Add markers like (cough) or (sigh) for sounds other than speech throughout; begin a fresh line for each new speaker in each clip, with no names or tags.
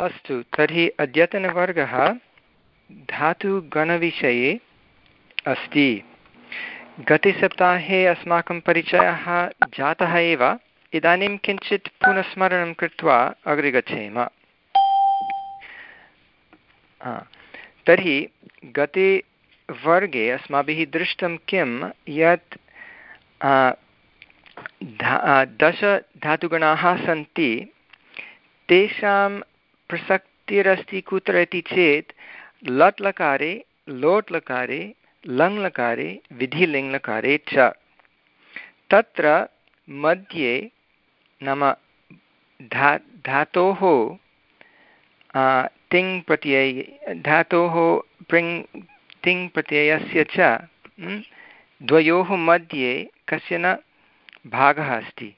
अस्तु, तर्हि अद्यतनवर्गः धातुगणविषये अस्ति। गतसप्ताहे अस्माकं परिचयः जातः एव। इदानीं किञ्चित् पुनस्मरणं कृत्वा अग्रे गच्छेम। तर्हि गते वर्गे अस्माभिः दृष्टं किं? यत् धा दश सन्ति, तेषां प्रसक्तिरस्ति कुत्र इति चेत्, लट् लकारे, लोट् लकारे, लङ् लकारे विधिलिङ्लकारे च। तत्र मध्ये नाम धा, धातोः तिङ् प्रत्यय, धातोः प्रिङ् तिङ् प्रत्ययस्य च द्वयोः मध्ये कश्चन भागः अस्ति।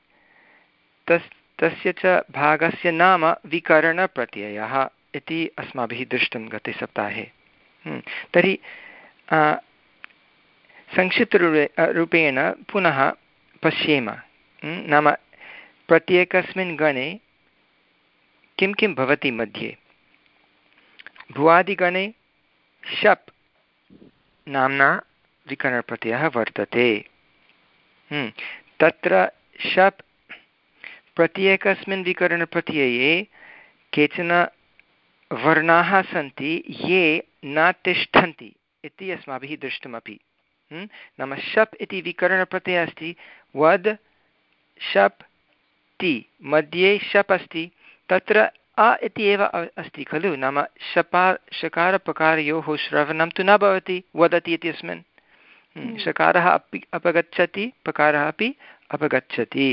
तस् तस्य च भागस्य नाम विकरणप्रत्ययः इति अस्माभिः दृष्टं गते सप्ताहे हम्म, तर्हि संक्षिप्तरूपे रूपेण पुनः पश्येम। हम्म, नाम प्रत्येकस्मिन् गणे किं किं भवति मध्ये? भुवादिगणे शप् नाम्ना विकरणप्रत्ययः वर्तते। हम्म, तत्र शप् प्रत्येकस्मिन् विकरणप्रत्यये केचन वर्णाः सन्ति ये न तिष्ठन्ति इति अस्माभिः दृष्टमपि। नाम शप् इति विकरणप्रत्ययः अस्ति वद् शप् ति मध्ये शप् अस्ति तत्र अ इति एव अस्ति खलु नाम शपा शकारप्रकारयोः श्रवणं तु न भवति वदति इत्यस्मिन् शकारः अपि अपगच्छति पकारः अपि अपगच्छति।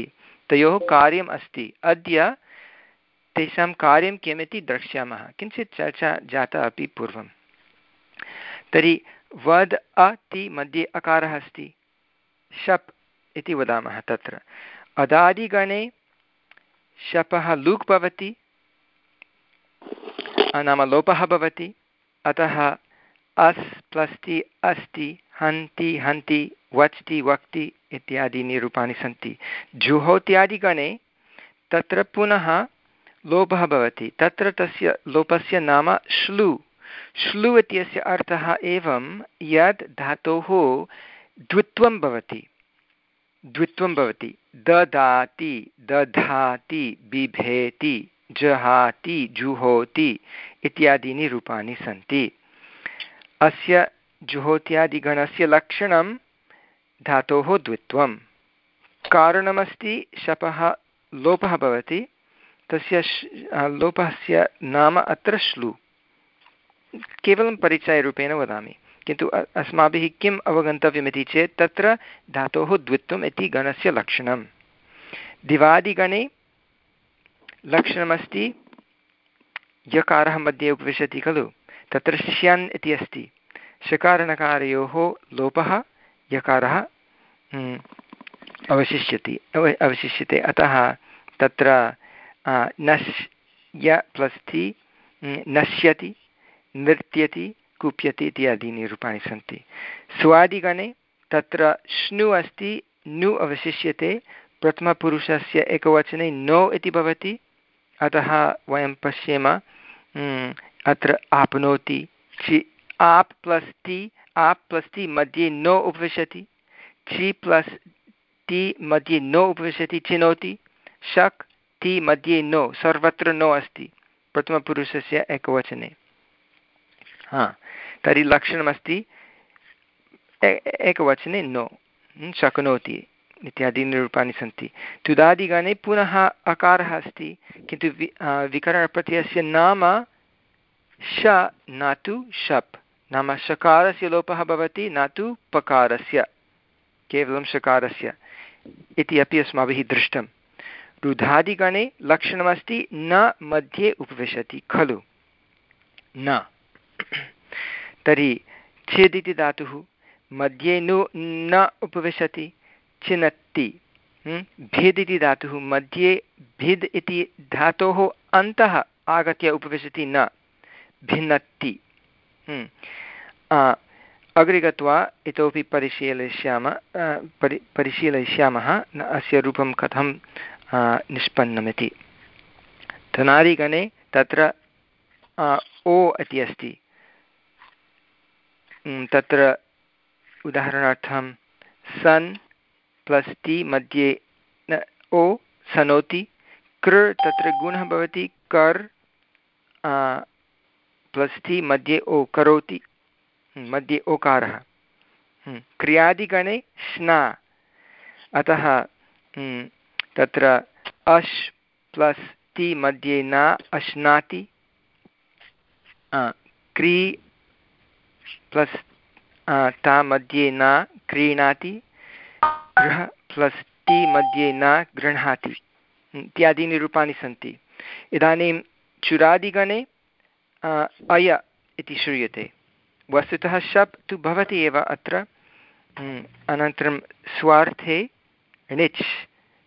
तयोः कार्यम् अस्ति। अद्य तेषां कार्यं किम् इति द्रक्ष्यामः। किञ्चित् चर्चा जाता अपि पूर्वं तर्हि वद् अति मध्ये अकारः अस्ति। शप् इति वदामः तत्र। अदादिगणे शपः लुक् भवति नाम लोपः भवति, अतः अस् प्लस्ति अस्ति। हन्ति हन्ति, वच्ति, वक्ति इत्यादीनि रूपाणि सन्ति। जुहोत्यादिगणे तत्र पुनः लोपः भवति। तत्र तस्य लोपस्य नाम श्लु। श्लु इत्यस्य अर्थः एवं यत् धातोः द्वित्वं भवति। द्वित्वं भवति। ददाति, दधाति, बिभेति, जहाति, जुहोति इत्यादीनि रूपाणि सन्ति। अस्य जुहोत्यादिगणस्य लक्षणं धातोः द्वित्वं। कारणमस्ति, शपः लोपः भवति, तस्य लोपस्य नाम अत्र श्लु। केवलं परिचयरूपेण वदामि, किन्तु अस्माभिः किम् अवगन्तव्यमिति चेत् तत्र धातोः द्वित्वम् इति गणस्य लक्षणं। दिवादिगणे लक्षणमस्ति, यकारः मध्ये उपविशति खलु, तत्र श्यन् इति अस्ति। शकारणकारयोः लोपः यकारः हम्म, अवशिष्यति अव अवशिष्यते। अतः तत्र नश् य प्लस् हम्म, नश्यति नृत्यति कुप्यति इत्यादीनि रूपाणि सन्ति। स्वादिगणे तत्र श्नु अस्ति नु अवशिष्यते प्रथमपुरुषस्य एकवचने नो इति भवति। अतः वयं पश्येम हम्म, अत्र आप्नोति चि आप् प्लस् टि आप् प्लस् टि मध्ये नो उपविशति चि प्लस् टि मध्ये नो उपविशति चिनोति, शक् टि मध्ये नो सर्वत्र नो अस्ति। प्रथमपुरुषस्य एकवचने। हा, तर्हि लक्षणमस्ति एकवचने नो। शक्नोति इत्यादीनि रूपाणि सन्ति। तुदादिगणे पुनः अकारः अस्ति, किन्तु वि विकरणप्रत्ययस्य नाम श, न तु शप्। नाम शकारस्य लोपः भवति, न तु पकारस्य, केवलं शकारस्य इति अपि अस्माभिः दृष्टं। रुधादिगणे लक्षणमस्ति, न मध्ये उपविशति, खलु। न। तर्हि छिद् इति धातुः, मध्ये नु, न उपविशति चिनत्ति भिद् इति धातुः, मध्ये भिद् इति धातोः अन्तः आगत्य उपविशति न। भिन्नति अग्रे गत्वा इतोपि परिशीलयिष्यामः परि, परिशीलयिष्यामः अस्य रूपं कथं निष्पन्नमिति। धनादिगणे तत्र ओ इति अस्ति। तत्र उदाहरणार्थं सन् प्लस् टि मध्ये ओ सनोति, कृ तत्र गुणः भवति, कर् प्लस् टि मध्ये ओ करोति। मध्ये ओकारः। क्रियादिगणे स्ना। अतः तत्र अश् प्लस् टि मध्ये न अश्नाति। क्री प्लस् ता मध्ये न क्रीणाति। गृह प्लस् टि मध्ये न गृह्णाति। इत्यादीनि रूपाणि सन्ति। इदानीं चुरादिगणे अय इति श्रूयते। वस्तुतः शप् तु भवति एव अत्र। अनन्तरं स्वार्थे, णिच्।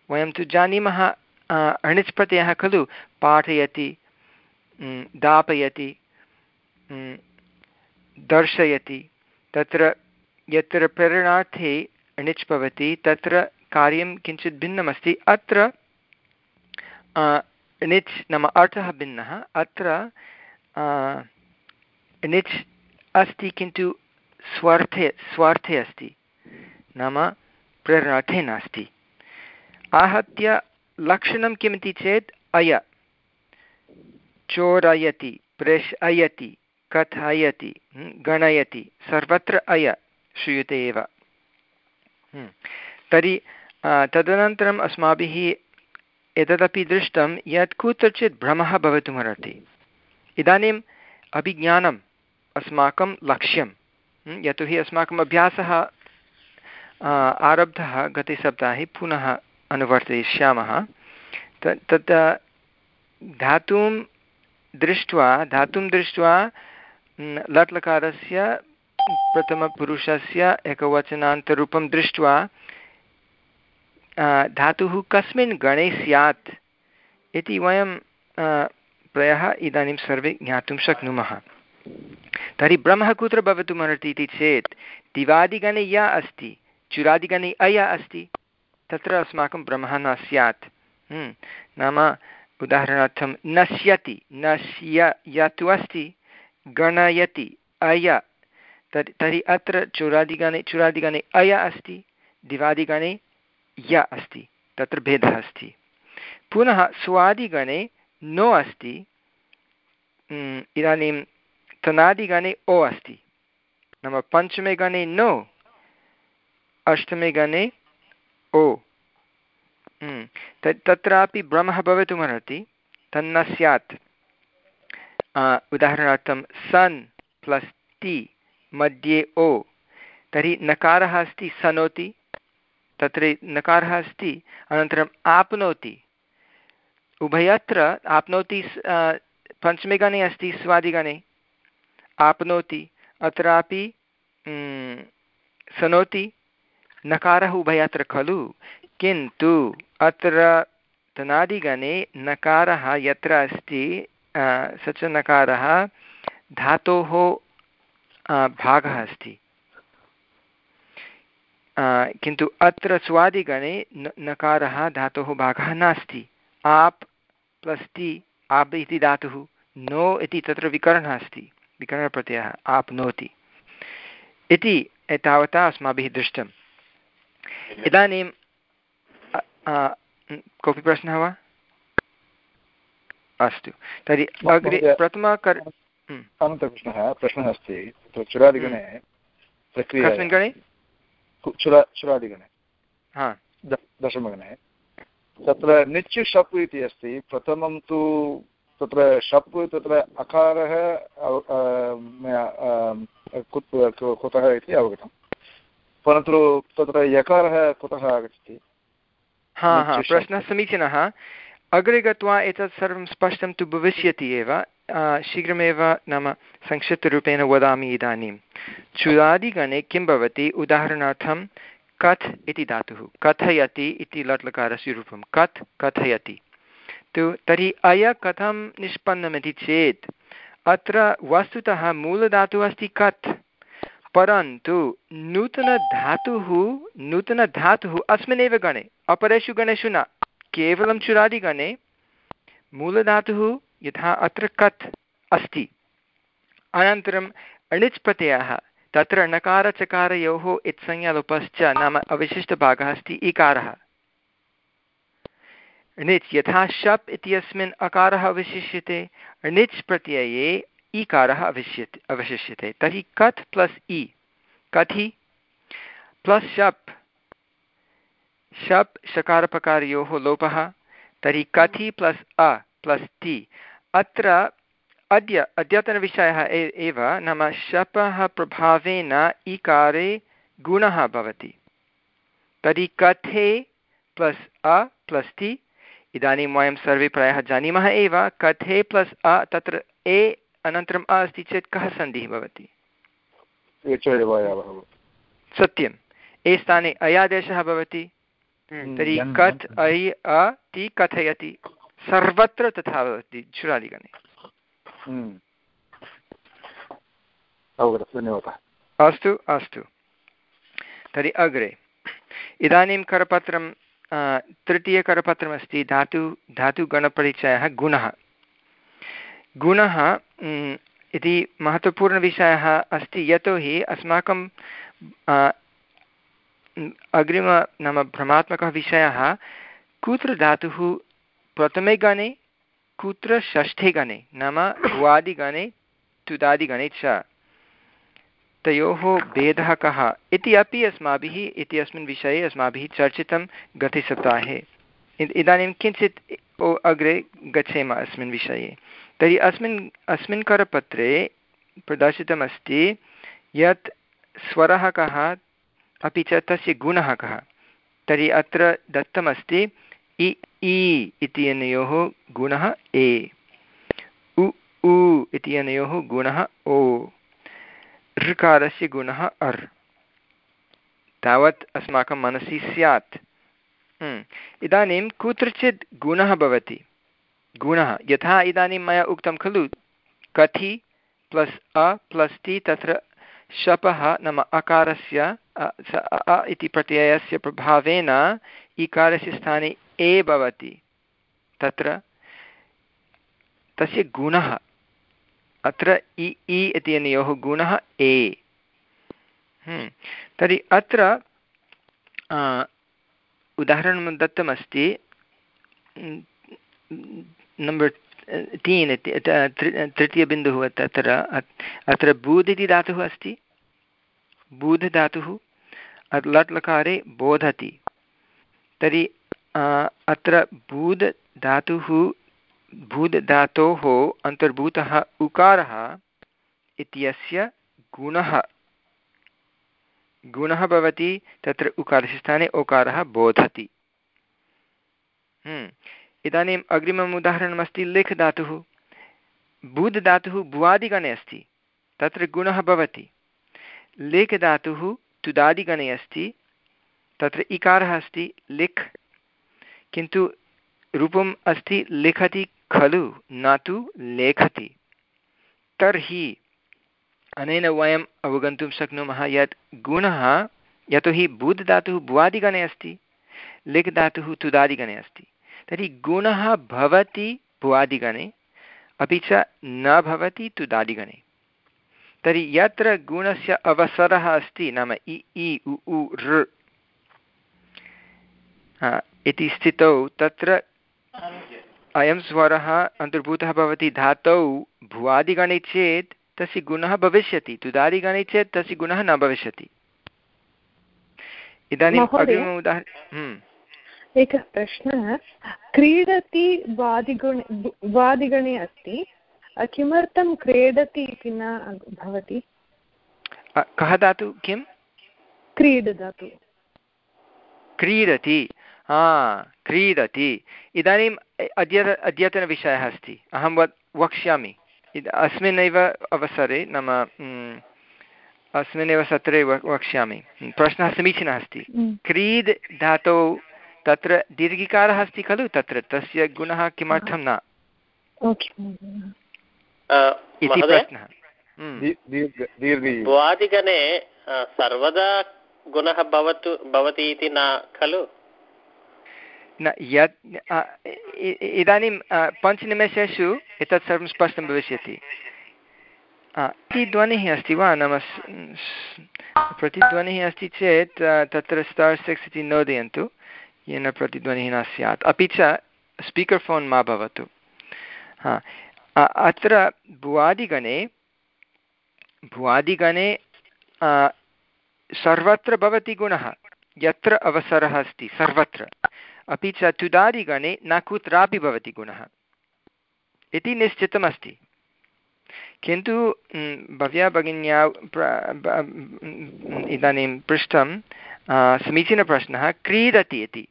वयं तु जानीमः अणिच् प्रत्ययः खलु। पाठयति दापयति दर्शयति। तत्र यत्र प्रेरणार्थे णिच् भवति, तत्र कार्यं किञ्चित् भिन्नमस्ति। अत्र णिच् नाम अर्थः भिन्नः। अत्र णिच् अस्ति किन्तु स्वार्थे स्वार्थे अस्ति नाम प्रेरणार्थे नास्ति आहत्य लक्षणं किमिति चेत् अय चोरयति प्रेषयति कथयति गणयति सर्वत्र अय श्रूयते एव तर्हि तदनन्तरम् अस्माभिः एतदपि दृष्टं यत् कुत्रचित् भ्रमः भवितुमर्हति इदानीम् अभिज्ञानम् अस्माकं लक्ष्यं यतोहि अस्माकम् अभ्यासः आरब्धः गते सप्ताहे पुनः अनुवर्तयिष्यामः। तत् धातुं दृष्ट्वा धातुं दृष्ट्वा लट् लकारस्य प्रथमपुरुषस्य एकवचनान्तरूपं दृष्ट्वा धातुः कस्मिन् गणे स्यात् इति वयं प्रायः इदानीं सर्वे ज्ञातुं शक्नुमः। तर्हि ब्रह्मः कुत्र भवितुमर्हति इति चेत् दिवादिगणे या अस्ति चुरादिगणे अया अस्ति तत्र अस्माकं ब्रह्मः न स्यात्। हम्म, नाम उदाहरणार्थं नश्यति नश्य यत् अस्ति गणयति अय। तर्हि तर्हि अत्र चुरादिगणे चुरादिगणे अय अस्ति दिवादिगणे य अस्ति तत्र भेदः अस्ति। पुनः स्वादिगणे नो अस्ति इदानीं तनादिगणे ओ अस्ति। नाम पञ्चमे गणे नो अष्टमे गणे ओ तत्रापि भ्रमः भवितुमर्हति, तन्न स्यात्। उदाहरणार्थं सन् प्लस् टि मध्ये ओ। तर्हि नकारः अस्ति सनोति, तत्र नकारः अस्ति, अनन्तरम् आप्नोति। उभयत्र आप्नोति पञ्चमे गणे अस्ति स्वादिगणे आप्नोति, अत्रापि सनोति, नकारः उभयत्र खलु। किन्तु अत्र तनादिगणे नकारः यत्र अस्ति स च नकारः धातोः भागः अस्ति। किन्तु अत्र स्वादिगणे नकारः धातोः भागः नास्ति। आप् प्लस् टि आप् इति धातुः नो इति तत्र विकरणः अस्ति विकरणप्रत्ययः आप्नोति इति एतावता अस्माभिः दृष्टम् इदानीं कोऽपि प्रश्नः वा? अस्तु। तर्हि अग्रे प्रथमकर
अनन्तप्रश्नः प्रश्नः अस्ति। तत्र चुरादिगणे प्रक्रिया
कस्मिन् गणे?
चुरा चुरादिगणे। हा। दशमगणे। तत्र निच् शप् इति अस्ति। प्रथमं तु तत्र शप् तत्र अकारः कुतः इति अवगतं। परन्तु तत्र यकारः कुतः आगच्छति?
हा हा प्रश्नः समीचीनः। अग्रे गत्वा एतत् सर्वं स्पष्टं तु भविष्यति एव। शीघ्रमेव नाम संक्षिप्तरूपेण वदामि इदानीं। चुरादिगणे किं भवति? उदाहरणार्थं कथ् इति धातुः। कथयति इति लट्लकारस्य रूपं। कथ्, कथयति। तु तर्हि अय कथं निष्पन्नमिति चेत्, अत्र वस्तुतः मूलधातुः अस्ति कथ्। परन्तु नूतनधातुः नूतनधातुः अस्मिन्नेव गणे, अपरेषु गणेषु न, केवलं चुरादिगणे मूलधातुः यथा अत्र कथ् अस्ति। अनन्तरम् अणिच् प्रत्ययः तत्र नकारचकारयोः इत्संज्ञालोपश्च नाम अवशिष्टभागः अस्ति, इकारः। णिच् यथा शप् इत्यस्मिन् अकारः अवशिष्यते, णिच् प्रत्यये ईकारः अवशिष्यते अवशिष्यते। तर्हि कथ् प्लस् इ कथि? प्लस् शप्। शप् शकारपकारयोः लोपः। तर्हि कथि प्लस् अ प्लस् टि अत्र अद्य अद्यतनविषयः एव नाम शपः प्रभावेन इकारे गुणः भवति। तर्हि कथे प्लस् अ प्लस् टि? इदानीं वयं सर्वे प्रायः जानीमः एव कथे प्लस् अ तत्र ए अनन्तरम् अ अस्ति चेत् कः सन्धिः भवति? सत्यम्। ए स्थाने अयादेशः भवति हम्म, तर्हि कथ् ऐ अ ति कथयति? सर्वत्र तथा भवति हम्म। अस्तु अस्तु तर्हि अग्रे इदानीं करपत्रं तृतीयकरपत्रमस्ति धातु धातुगणपरिचयः गुणः गुणः इति महत्त्वपूर्णविषयः अस्ति यतोहि अस्माकं अग्रिम नाम भ्रमात्मकः विषयः कुत्र धातुः प्रथमे गणे कुत्र षष्ठे गणे, नाम भुवादिगणे तुदादिगणे च। तयोः भेदः कः? इति अपि अस्माभिः, इति अस्मिन् विषये अस्माभिः चर्चितं गतसप्ताहे। इदानीं किञ्चित् अग्रे गच्छेम अस्मिन् विषये। तर्हि अस्मिन् अस्मिन् करपत्रे प्रदर्शितमस्ति यत् स्वरः कः, अपि च तस्य गुणः कः। तर्हि अत्र दत्तमस्ति इ इत्यनयोः गुणः ए। उ उ इत्यनयोः गुणः ओ। ऋकारस्य गुणः अर्। तावत् अस्माकं मनसि स्यात्। हम्म। इदानीं कुत्रचित् गुणः भवति। गुणः। यथा इदानीं मया उक्तं खलु, कथि प्लस् अ प्लस् टि तत्र शपः नाम अकारस्य, अ इति प्रत्ययस्य प्रभावेन इकारस्य स्थाने ए भवति। तत्र तस्य गुणः, अत्र इ इ इत्यनयोः गुणः ए। हम्म। तर्हि अत्र उदाहरणं दत्तमस्ति। नम्बर् तीन् इति तृतीयबिन्दुः तत्र अत्र बूध् इति धातुः अस्ति। बूध् धातुः लट् लकारे बोधति। तर्हि अत्र बूध् धातुः भूद् धातोः अन्तर्भूतः उकारः इत्यस्य गुणः। गुणः भवति, तत्र उकारस्य स्थाने ओकारः बोधति। हम्म। इदानीम् अग्रिमम् उदाहरणमस्ति लिख् धातुः बुध् धातुः भुवादिगणे अस्ति, तत्र गुणः भवति। लिख् धातुः तुदादिगणे अस्ति, तत्र इकारः अस्ति, लिख्। किन्तु रूपम् अस्ति लिखति खलु, न तु लेखति। तर्हि अनेन वयम् अवगन्तुं शक्नुमः यत् गुणः, यतोहि बुध् धातुः भुवादिगणे अस्ति लिख् धातुः तुदादिगणे अस्ति। तर्हि गुणः भवति भुवादिगणे अपि च न भवति तुदादिगणे तर्हि यत्र गुणस्य अवसरः अस्ति नाम इ इ उ उ ऋ इति स्थितौ तत्र अयं स्वरः अन्तर्भूतः भवति धातौ भुवादिगणे चेत् तस्य गुणः भविष्यति तुदादिगणे चेत् तस्य गुणः न भविष्यति। इदानीम् अग्रिमम् उदाहरणं
हम्म। एकः प्रश्नः क्रीडति वादिगुणे वादिगणे अस्ति। किमर्थं क्रीडति इति न भवति?
कः धातु? किं
क्रीड धातु
क्रीडति। हा क्रीडति। इदानीम् अद्य अद्यतनविषयः अस्ति। अहं वद् वक्ष्यामि। अस्मिन्नेव अवसरे नाम अस्मिन्नेव सत्रे वक्ष्यामि। प्रश्नः समीचीनः अस्ति। क्रीड् धातौ तत्र दीर्घिकारः अस्ति खलु? तत्र तस्य गुणः किमर्थं न? इति प्रश्नः।
भुवादिगणे सर्वदा गुणः भवतु भवति इति न खलु?
न यत् इदानीं पञ्चनिमेषेषु एतत् सर्वं स्पष्टं भविष्यति। प्रतिध्वनिः अस्ति वा? नाम प्रतिध्वनिः अस्ति चेत् तत्र स्टार् सिक्स् इति नोदयन्तु। येन प्रतिध्वनिः न स्यात् अपि च स्पीकर् फ़ोन् मा भवतु। हा। अत्र भुवादिगणे भुवादिगणे सर्वत्र भवति गुणः। यत्र अवसरः अस्ति, सर्वत्र। अपि च तुदादिगणे न कुत्रापि भवति गुणः। इति निश्चितमस्ति। किन्तु भव्या भगिन्या इदानीं पृष्टं समीचीनप्रश्नः, क्रीडति इति।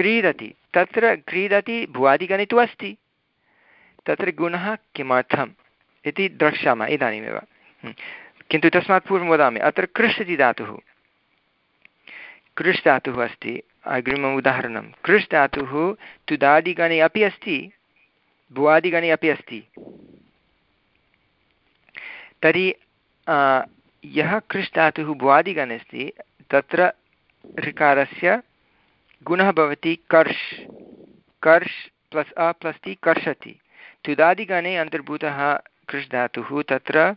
क्रीडति तत्र क्रीडति भुवादिगणे तु अस्ति। तत्र गुणः किमर्थम् इति द्रक्ष्यामः इदानीमेव। किन्तु तस्मात् पूर्वं वदामि, अत्र कृष् इति धातुः। कृष् धातुः अस्ति, अग्रिमम् उदाहरणं। कृष् धातुः तुदादिगणे अपि अस्ति, भुवादिगणे अपि अस्ति। तर्हि यः कृष् धातुः भुवादिगणे अस्ति, तत्र ऋकारस्य गुणः भवति कर्ष्। कर्ष् प्लस् अ प्लस् ति कर्षति। तुदादिगणे अन्तर्भूतः कृष् धातुः तत्र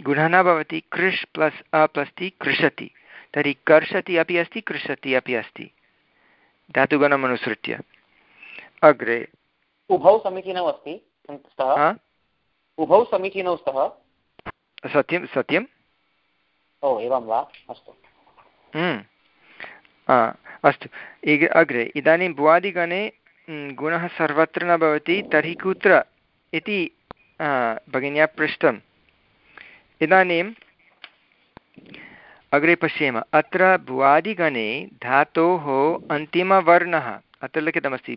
गुणः न भवति कृष् प्लस् अ प्लस् ति कृषति। तर्हि कर्षति अपि अस्ति कृषति अपि अस्ति। धातुगणम् अनुसृत्य। अग्रे।
उभौ समीचीनौ अस्ति उभौ समीचीनौ स्तः।
सत्यं सत्यं।
ओ एवं वा? अस्तु।
हम्म। अस्तु। अग्रे, इदानीं भुवादिगणे गुणः सर्वत्र न भवति, तर्हि कुत्र इति भगिन्या पृष्टं इदानीम् अग्रे पश्येम। अत्र भुवादिगणे धातोः अन्तिमवर्णः, अत्र लिखितमस्ति,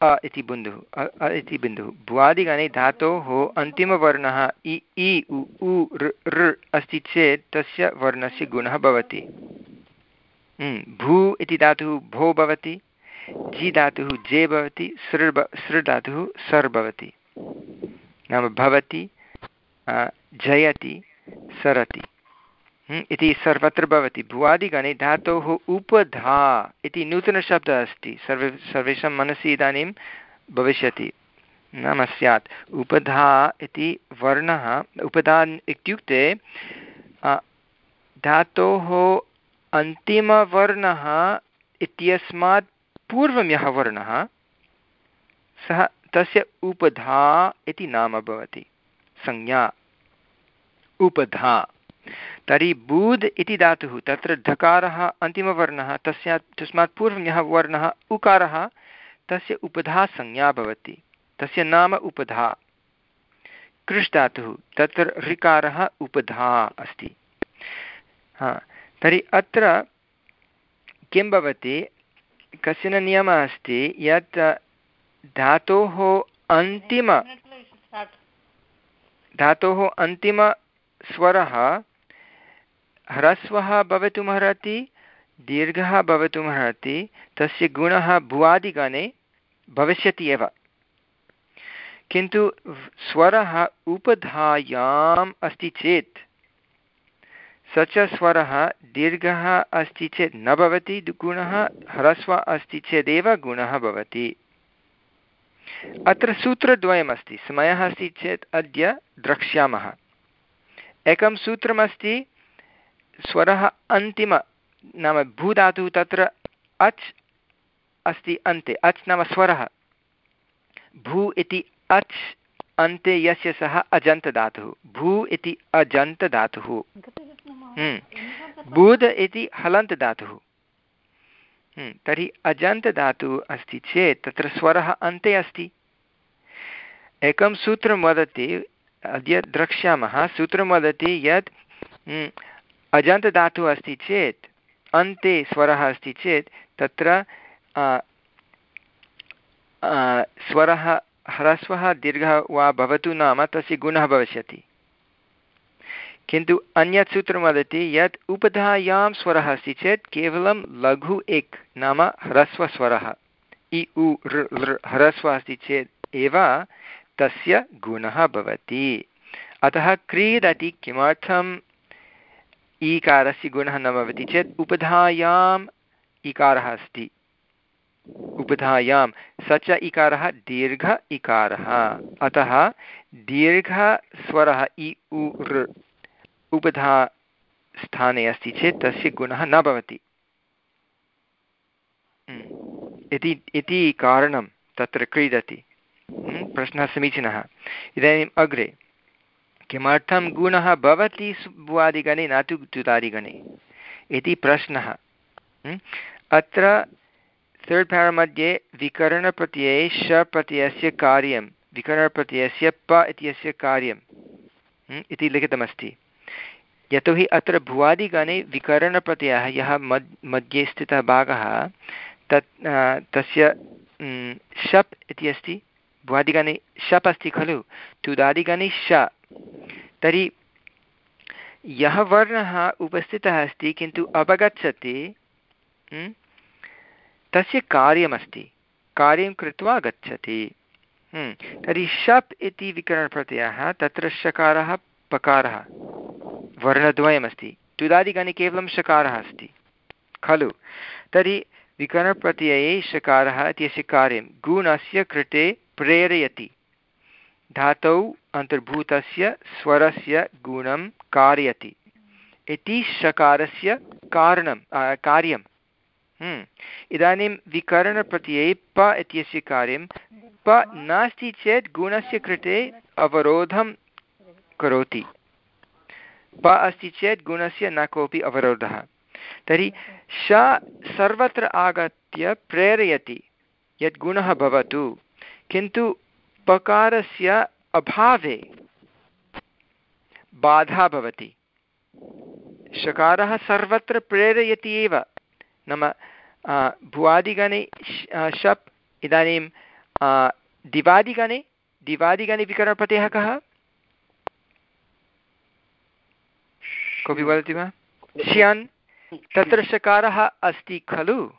अ इति बिन्दुः, अ इति बिन्दुः। भुवादिगणे धातोः अन्तिमवर्णः, इ इ, उ उ ऋ अस्ति चेत् तस्य वर्णस्य गुणः भवति। भू इति धातुः भो भवति, जि धातुः जे भवति सृ सृ धातुः सर् भवति। नाम भवति जयति, सरति। इति सर्वत्र भवति। भुवादिगणे धातोः उपधा इति नूतनशब्दः अस्ति। सर्वे, सर्वेषां मनसि इदानीं भविष्यति। नाम स्यात्। उपधा इति वर्णः उपधा इत्युक्ते धातोः अन्तिमवर्णः इत्यस्मात् पूर्वं यः वर्णः, सः तस्य उपधा इति नाम भवति, संज्ञा, उपधा। तर्हि बूद् इति धातुः, तत्र धकारः अन्तिमवर्णः, तस्य, तस्मात् पूर्वं यः वर्णः उकारः, तस्य उपधा संज्ञा भवति, तस्य नाम उपधा। कृष् धातुः, तत्र ऋकारः उपधा अस्ति। हा तर्हि अत्र किं भवति? कश्चन नियमः अस्ति? यत् धातोः अन्तिम धातोः अन्तिम स्वरः ह्रस्वः भवितुमर्हति दीर्घः भवितुमर्हति तस्य गुणः भुवादिगणे भविष्यति एव। किन्तु स्वरः उपधायाम् अस्ति चेत् स च स्वरः दीर्घः अस्ति चेत् न भवति, गुणः ह्रस्व अस्ति चेदेव गुणः भवति। अत्र सूत्रद्वयमस्ति, समयः अस्ति चेत् अद्य द्रक्ष्यामः। एकं सूत्रमस्ति, स्वरः अन्तिम, नाम भूधातुः तत्र अच् अस्ति अन्ते, अच् नाम स्वरः। भू इति अच्, अन्ते यस्य सः अजन्तदातुः भू इति अजन्तदातुः। बुध इति हलन्तदातुः हम्म। तर्हि अजन्तदातुः अस्ति चेत् तत्र स्वरः अन्ते अस्ति। एकं सूत्रं वदति अद्य द्रक्ष्यामः सूत्रं वदति यत् अजन्तदातुः अस्ति चेत् अन्ते स्वरः अस्ति चेत् तत्र स्वरः ह्रस्वः दीर्घः वा भवतु नाम तस्य गुणः भविष्यति। किन्तु अन्यत् सूत्रं वदति यत् उपधायां स्वरः अस्ति चेत् केवलं लघु एक् नाम ह्रस्वस्वरः। इ, उ ऋ ह्रस्व अस्ति चेत् एव तस्य गुणः भवति। अतः क्रीडति किमर्थम्? ईकारस्य गुणः न भवति चेत् उपधायाम् इकारः अस्ति। उपधायां स च इकारः दीर्घ इकारः। अतः दीर्घस्वरः इ, उ ऋ उपधा स्थाने अस्ति चेत् तस्य गुणः न भवति। हम्म। इति इति कारणं तत्र क्रीडति हम्म, प्रश्नः समीचीनः। इदानीम् अग्रे किमर्थं गुणः भवति भुवादिगणे न तु तुदादिगणे इति प्रश्नः। हम्म, अत्र तर्ड् पेरा मध्ये विकरणप्रत्यये श प्रत्ययस्य कार्यं विकरणप्रत्ययस्य प इत्यस्य कार्यम् इति लिखितमस्ति। यतोहि अत्र भुवादिगणे विकरणप्रत्ययः, यः मद् मध्ये स्थितः भागः, तत् तस्य शप् इति अस्ति, भुवादिगणे शप् अस्ति खलु, तुदादिगणे श। तर्हि यः वर्णः उपस्थितः अस्ति, किन्तु अपगच्छति तस्य कार्यमस्ति, कार्यं कृत्वा गच्छति। तर्हि शप् इति विकरणप्रत्ययः, तत्र शकारः पकारः। वर्णद्वयमस्ति। तुदादिगणे केवलं शकारः अस्ति। खलु, तर्हि विकरणप्रत्यये शकारः इत्यस्य कार्यं गुणस्य कृते प्रेरयति। धातौ अन्तर्भूतस्य स्वरस्य गुणं कारयति। इति शकारस्य कारणं कार्यं। हम्म। इदानीं विकरणप्रत्यये प इत्यस्य कार्यं, प नास्ति चेत् गुणस्य कृते अवरोधं करोति। प अस्ति चेत् गुणस्य न कोऽपि अवरोधः। तर्हि श सर्वत्र आगत्य प्रेरयति यत् गुणः भवतु, किन्तु पकारस्य अभावे बाधा भवति। शकारः सर्वत्र प्रेरयति एव। नाम भुवादिगणे शप्, इदानीं दिवादिगणे दिवादिगणे विकरणप्रत्ययः कः? कोऽपि वदति वा? स्यान् तत्र शकारः अस्ति खलु?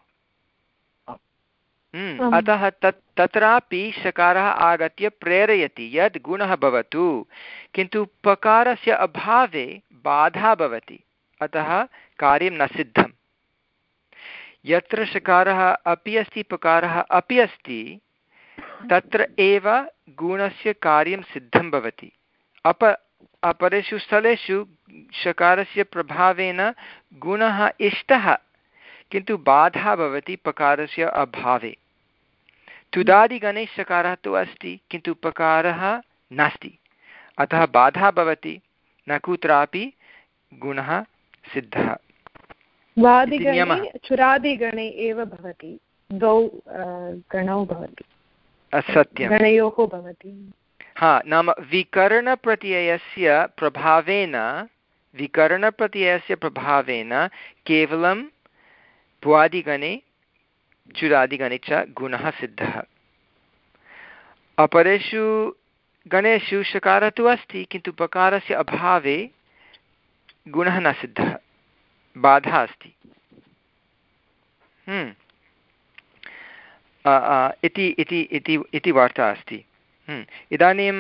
हम्म, अतः तत् तत्रापि शकारः आगत्य प्रेरयति यद् गुणः भवतु। किन्तु पकारस्य अभावे बाधा भवति। अतः कार्यं न सिद्धं यत्र शकारः अपि अस्ति पकारः अपि अस्ति तत्र एव गुणस्य कार्यं सिद्धं भवति। अप अपरेषु स्थलेषु शकारस्य प्रभावेन गुणः इष्टः किन्तु बाधा भवति पकारस्य अभावे। तुदादिगणे शकारः तु अस्ति किन्तु पकारः नास्ति। अतः बाधा भवति न कुत्रापि गुणः सिद्धः।
चुरादिगणे एव भवति द्वौ गणौ भवति।
सत्यं
गणयोः भवति।
हा, नाम विकरणप्रत्ययस्य प्रभावेन विकरणप्रत्ययस्य प्रभावेन केवलं भुवादिगणे चुरादिगणे च गुणः सिद्धः अपरेषु गणेषु शकारः तु अस्ति, किन्तु पकारस्य अभावे गुणः न सिद्धः, बाधा अस्ति हम्म। इति वार्ता अस्ति। इदानीं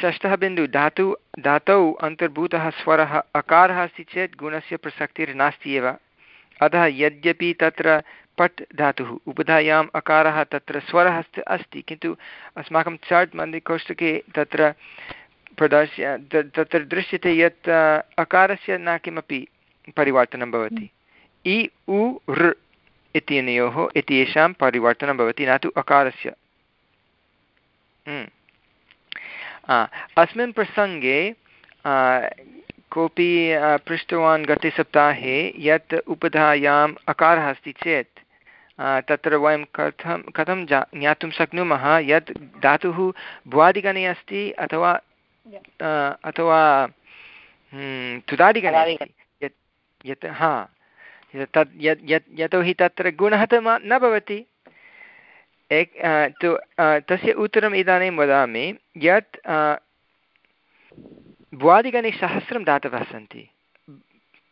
षष्ठः बिन्दुः धातु धातौ अन्तर्भूतः स्वरः अकारः अस्ति चेत् गुणस्य प्रसक्तिर्नास्ति एव। अतः यद्यपि तत्र पट् धातुः उपधायाम् अकारः तत्र स्वरः अस्ति किन्तु अस्माकं चार्ट् मध्ये कोष्टके तत्र प्रदर्श्य तत्र दृश्यते यत् अकारस्य न किमपि परिवर्तनं भवति। इ उ ऋ इत्यनयोः इत्येषां परिवर्तनं भवति न तु अकारस्य। हम्म। अस्मिन् प्रसङ्गे कोऽपि पृष्टवान् गते सप्ताहे यत् उपधायाम् अकारः अस्ति चेत् तत्र वयं कथं कथं जा ज्ञातुं शक्नुमः यत् धातुः भुवादिगणे अस्ति अथवा अथवा हम्म, तुदादिगणे यत् यत् हा तत् यत् यत् यतोहि तत्र गुणः तु न भवति। एक तु तस्य उत्तरम् इदानीं वदामि। यत् भ्वादिगणे सहस्रं दातवः सन्ति।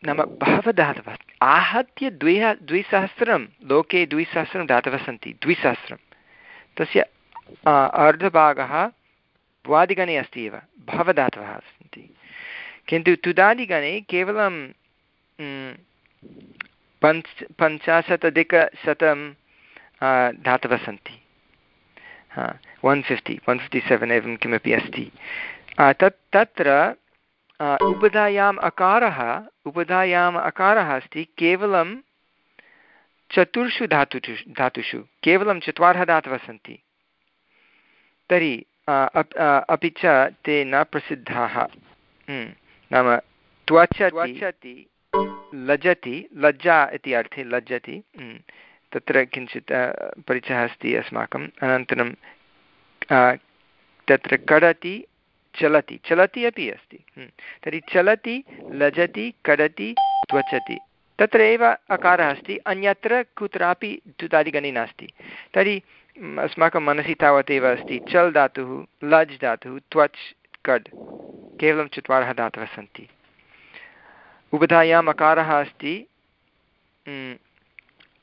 नाम बहवः दातवः आहत्य द्विह, द्विसहस्रं, लोके द्विसहस्रं दातवः सन्ति। द्विसहस्रं। तस्य अर्धभागः भ्वादिगणे अस्ति एव। बहवः दातवः सन्ति। किन्तु तुदादिगणे केवलं पञ्च पञ्चाशदधिकशतं धातवः सन्ति हा one fifty one fifty seven एवं किमपि अस्ति तत् तत्र उपधायाम् अकारः उपधायाम् अकारः अस्ति केवलं चतुर्षु धातुषु धातुषु केवलं चत्वारः धातवः सन्ति तर्हि अपि च ते न प्रसिद्धाः नाम त्वचति लजति लज्जा इति अर्थे लज्जति तत्र किञ्चित् परिचयः अस्ति अस्माकम्। अनन्तरं तत्र कड़ति, चलति। चलति अपि अस्ति। तर्हि चलति, लजति, कड़ति, त्वचति। तत्र एव अकारः अस्ति। अन्यत्र कुत्रापि द्युतादिगणे नास्ति। तर्हि अस्माकं मनसि तावदेव अस्ति। चल् धातुः, लज् धातुः, त्वच्, कड्। केवलं चत्वारः धातवः सन्ति। उबधायाम् अकारः अस्ति।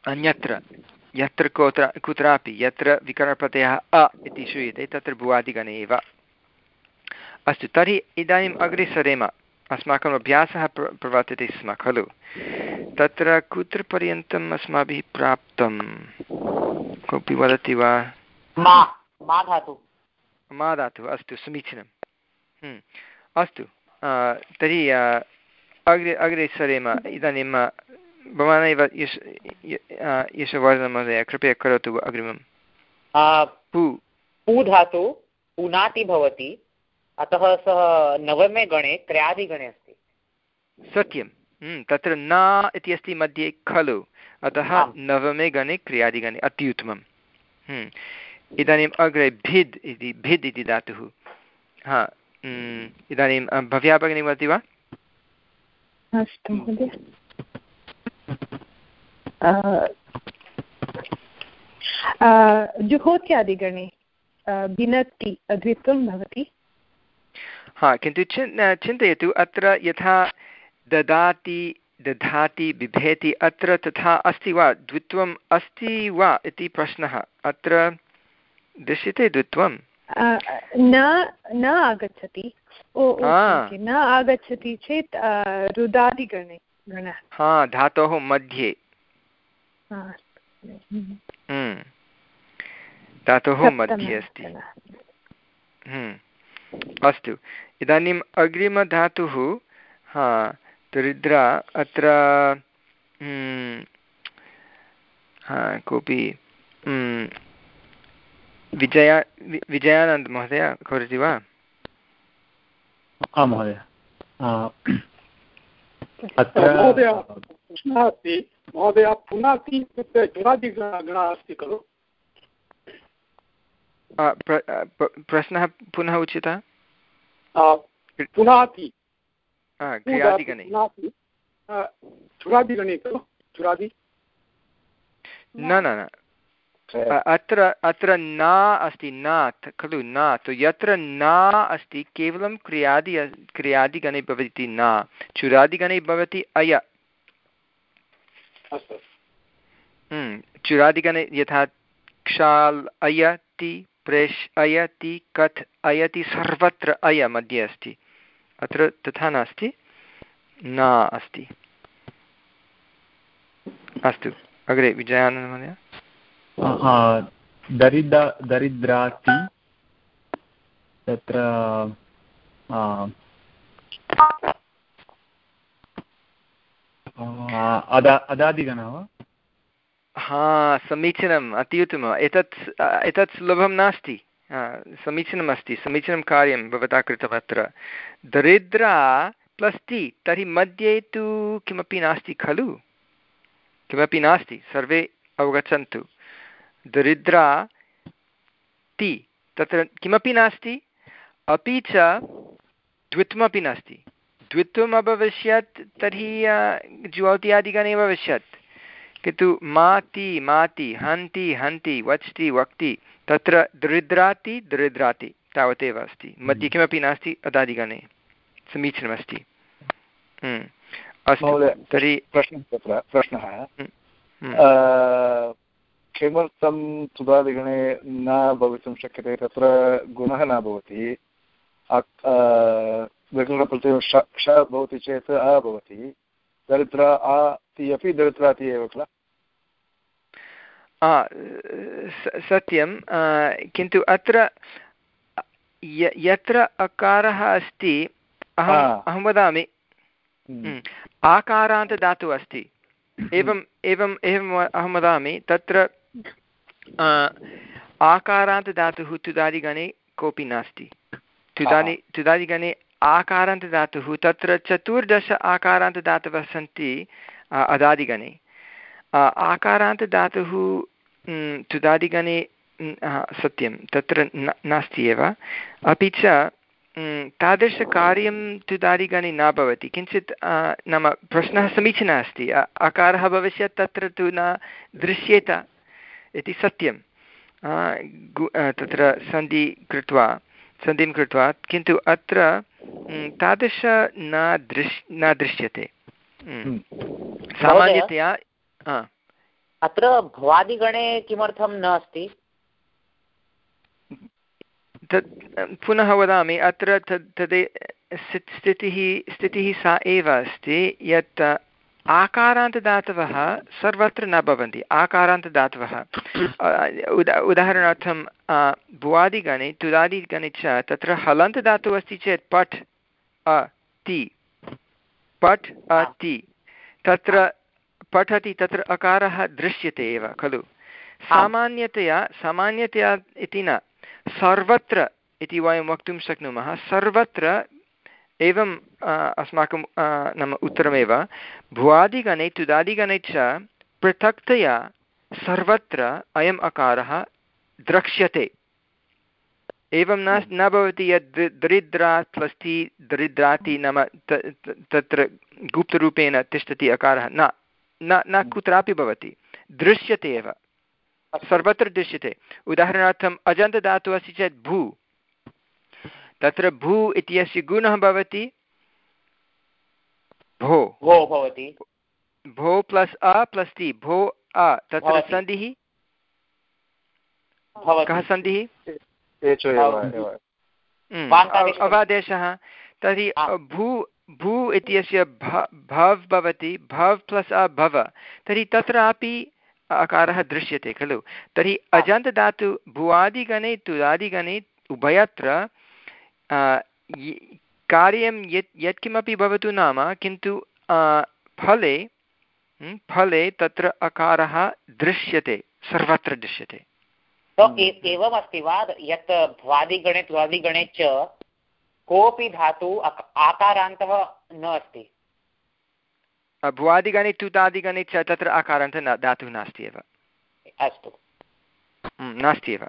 अन्यत्र यत्र कोत्र कुत्रापि। यत्र विकरणप्रत्ययः अ इति श्रूयते तत्र भुवादिगणे एव। अस्तु तर्हि इदानीम् अग्रे सरेम अस्माकम् अभ्यासः प्र प्रवर्तते स्म खलु। तत्र कुत्र पर्यन्तम् अस्माभिः प्राप्तं कोऽपि वदति वा?
मा
धातुः। अस्तु समीचीनम्। हम्म, अस्तु तर्हि अग्रे अग्रे सरेम इदानीं भवानेव यश यशवर्धनमहोदय कृपया करोतु अग्रिमं
पू। पू धातु पुनाति भवति अतः सः नवमे गणे क्रयादिगणे अस्ति।
सत्यं हम्म, तत्र न इति अस्ति मध्ये खलु अतः नवमे गणे क्रियादिगणे अत्युत्तमं हम्म, इदानीम् अग्रे भिद् इति भिद् इति धातुः। हा हम्म, इदानीं भव्या भगिनी वदति वा?
अस्तु महोदय। जुहोत्यादिगणे भिनत्ति द्वित्वं भवति।
हा किन्तु चिन् चिन्तयतु अत्र यथा ददाति दधाति बिभेति अत्र तथा अस्ति वा द्वित्वम् अस्ति वा इति प्रश्नः। अत्र दृश्यते द्वित्वं
न न आगच्छति। न आगच्छति चेत् रुदादिगणे गणः।
हा धातोः मध्ये। धातोः मध्ये अस्ति। अस्तु। इदानीम् अग्रिमधातुः हा दरिद्रा अत्र हम्म, कोऽपि हम्म, विजया विजयानन्द महोदय करोति वा?
आं महोदय
प्रश्नः अस्ति। महोदय पुनाति इत्युक्ते जुरादिगणः अस्ति खलु?
प्रश्नः पुनः उच्यतः
पुनाति
क्रियादिगणे
चुरादिगणे खलु? चुरादि?
न न न। अत्र अत्र न अस्ति न खलु न तु यत्र न अस्ति केवलं क्रियादि क्रियादिगणे भवति न। चुरादिगणे भवति अय। हम्म, चुरादिगणे यथा क्षाल् अयति प्रेष् अयति कथ् अयति सर्वत्र अय मध्ये अस्ति। अत्र तथा नास्ति? न अस्ति। अस्तु अग्रे विजयानन्दमहोदय
दरिद्र दरिद्राति तत्र अदा, अदादिगणः वा?
हा, समीचीनम्, अति उत्तमम्। एतत् एतत् सुलभं नास्ति। समीचीनमस्ति समीचीनं कार्यं भवता कृतम् अत्र। दरिद्रा प्लस् ति तर्हि मध्ये तु किमपि नास्ति खलु? किमपि नास्ति? सर्वे अवगच्छन्तु। दरिद्रा ति तत्र किमपि नास्ति। अपि च द्वित्वमपि नास्ति। द्वित्वम् अभविष्यत् तर्हि ज्योत्यादिगणेव भविष्यत्। किन्तु माति माति हन्ति हन्ति वच्ति वक्ति तत्र दरिद्राति दरिद्राति तावदेव अस्ति। मध्ये हम्म। किमपि नास्ति अदादिगणे समीचीनमस्ति। हम्म। अस्तु। तर्हि
प्रश्नः तत्र प्रश्नः। हम्म। किमर्थं सुधादिगणे न भवितुं शक्यते? तत्र गुणः न भवति। विकल्पप्रत्ययः श भवति चेत् अ भवति। दरिद्र आ अपि दरिद्राति एव किल?
सत्यं किन्तु अत्र यत्र अकारः अस्ति अहम् अहं वदामि। हम्म। हम्म, आकारान्तदातुः अस्ति। एवम् एवम् एवम् अहं वदामि। तत्र आकारान्तदातुः तुदादिगणे कोऽपि नास्ति। तुदानि तुदादिगणे आकारान्तदातुः तत्र चतुर्दश आकारान्तदातवः सन्ति अदादिगणे आकारान्तदातुः तुदादिगणे सत्यं तत्र नास्ति एव अपि च तादृशकार्यं तुदादिगणे न भवति किञ्चित् नाम प्रश्नः समीचीनः अस्ति अकारः भविष्यत् तत्र तु न दृश्येत इति सत्यं तत्र सन्धि कृत्वा सन्धिं कृत्वा किन्तु अत्र तादृश न दृश् न दृश्यते। सामान्यतया
अत्र भवादिगणे किमर्थं नास्ति?
तत् पुनः वदामि अत्र तद् तद् स्थितिः स्थितिः सा एव अस्ति यत् आकारान्तदातवः सर्वत्र न भवन्ति। आकारान्तदातवः उदा उदाहरणार्थं भुवादिगणे तुदादिगणे च तत्र हलन्तदातुः अस्ति चेत् पठ् अ ति। पठ् अ ति। तत्र पठति तत्र अकारः दृश्यते एव खलु। सामान्यतया सामान्यतया इति न सर्वत्र इति वयं वक्तुं शक्नुमः। सर्वत्र एवम् अस्माकं नाम उत्तरमेव भुवादिगणे तुदादिगणे च पृथक्तया सर्वत्र अयम् अकारः द्रक्ष्यते। एवं न न भवति यद् दरिद्रात् प्लस्ति दरिद्राति नाम तत्र गुप्तरूपेण तिष्ठति अकारः न न न कुत्रापि भवति। दृश्यते एव। सर्वत्र दृश्यते। उदाहरणार्थम् अजन्तदातुः अस्ति चेत् भू। तत्र भू इत्यस्य गुणः भवति। भो।
भो भवति।
भो प्लस् अ प्लस् टि भो अ तत्र सन्धिः? कः सन्धिः? अवादेशः। तर्हि भू भू इत्यस्य भव् भवति भव् प्लस् अ भव। तर्हि तत्रापि अकारः दृश्यते खलु। तर्हि अजन्तदातु भुवादिगणे तुदादिगणे उभयत्र कार्यं यत् यत्किमपि भवतु नाम किन्तु फले फले तत्र अकारः दृश्यते सर्वत्र दृश्यते।
एवमस्ति वा? यत् भ्वादिगणे त्वादिगणे च कोऽपि धातु आकारान्तः न अस्ति
भुवादिगणे तुतादिगणे च तत्र आकारान्तः न धातुः नास्ति एव।
अस्तु।
नास्ति एव।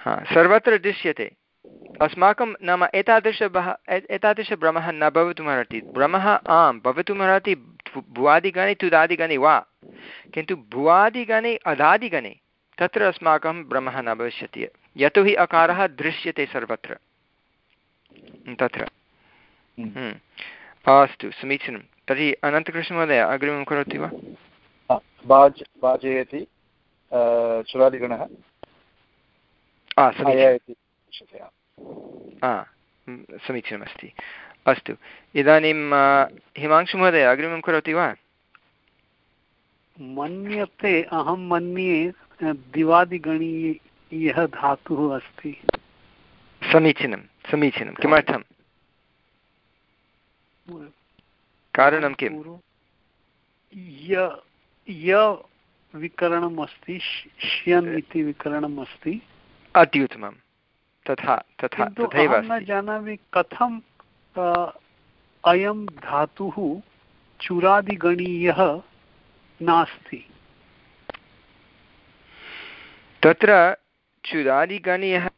हा, सर्वत्र दृश्यते। अस्माकं नाम एतादृश एतादृशभ्रमः न भवितुमर्हति भ्रमः आं भवितुमर्हति भुवादिगणे, तुदादिगणे वा? किन्तु भुवादिगणे, अदादिगणे, तत्र अस्माकं भ्रमः न भविष्यति। यतोहि अकारः दृश्यते सर्वत्र। तत्र। हम्म। अस्तु, समीचीनं। तर्हि अनन्तकृष्णमहोदय, अग्रिमं करोति वा?
बाज्, बाजयति चुरादिगणः।
समीचीनमस्ति अस्तु। इदानीं हिमांशुमहोदय अग्रिमं करोति वा?
मन्यते अहं मन्ये दिवादिगणीयः धातुः अस्ति।
समीचीनं समीचीनं किमर्थं कारणं किं
य विकरणम् अस्ति श्यन् इति विकरणम् अस्ति
अत्युत्तमं तथा तथा तथैव
न जानामि कथं अयं धातुः चुरादिगणीयः नास्ति।
तत्र चुरादिगणीयः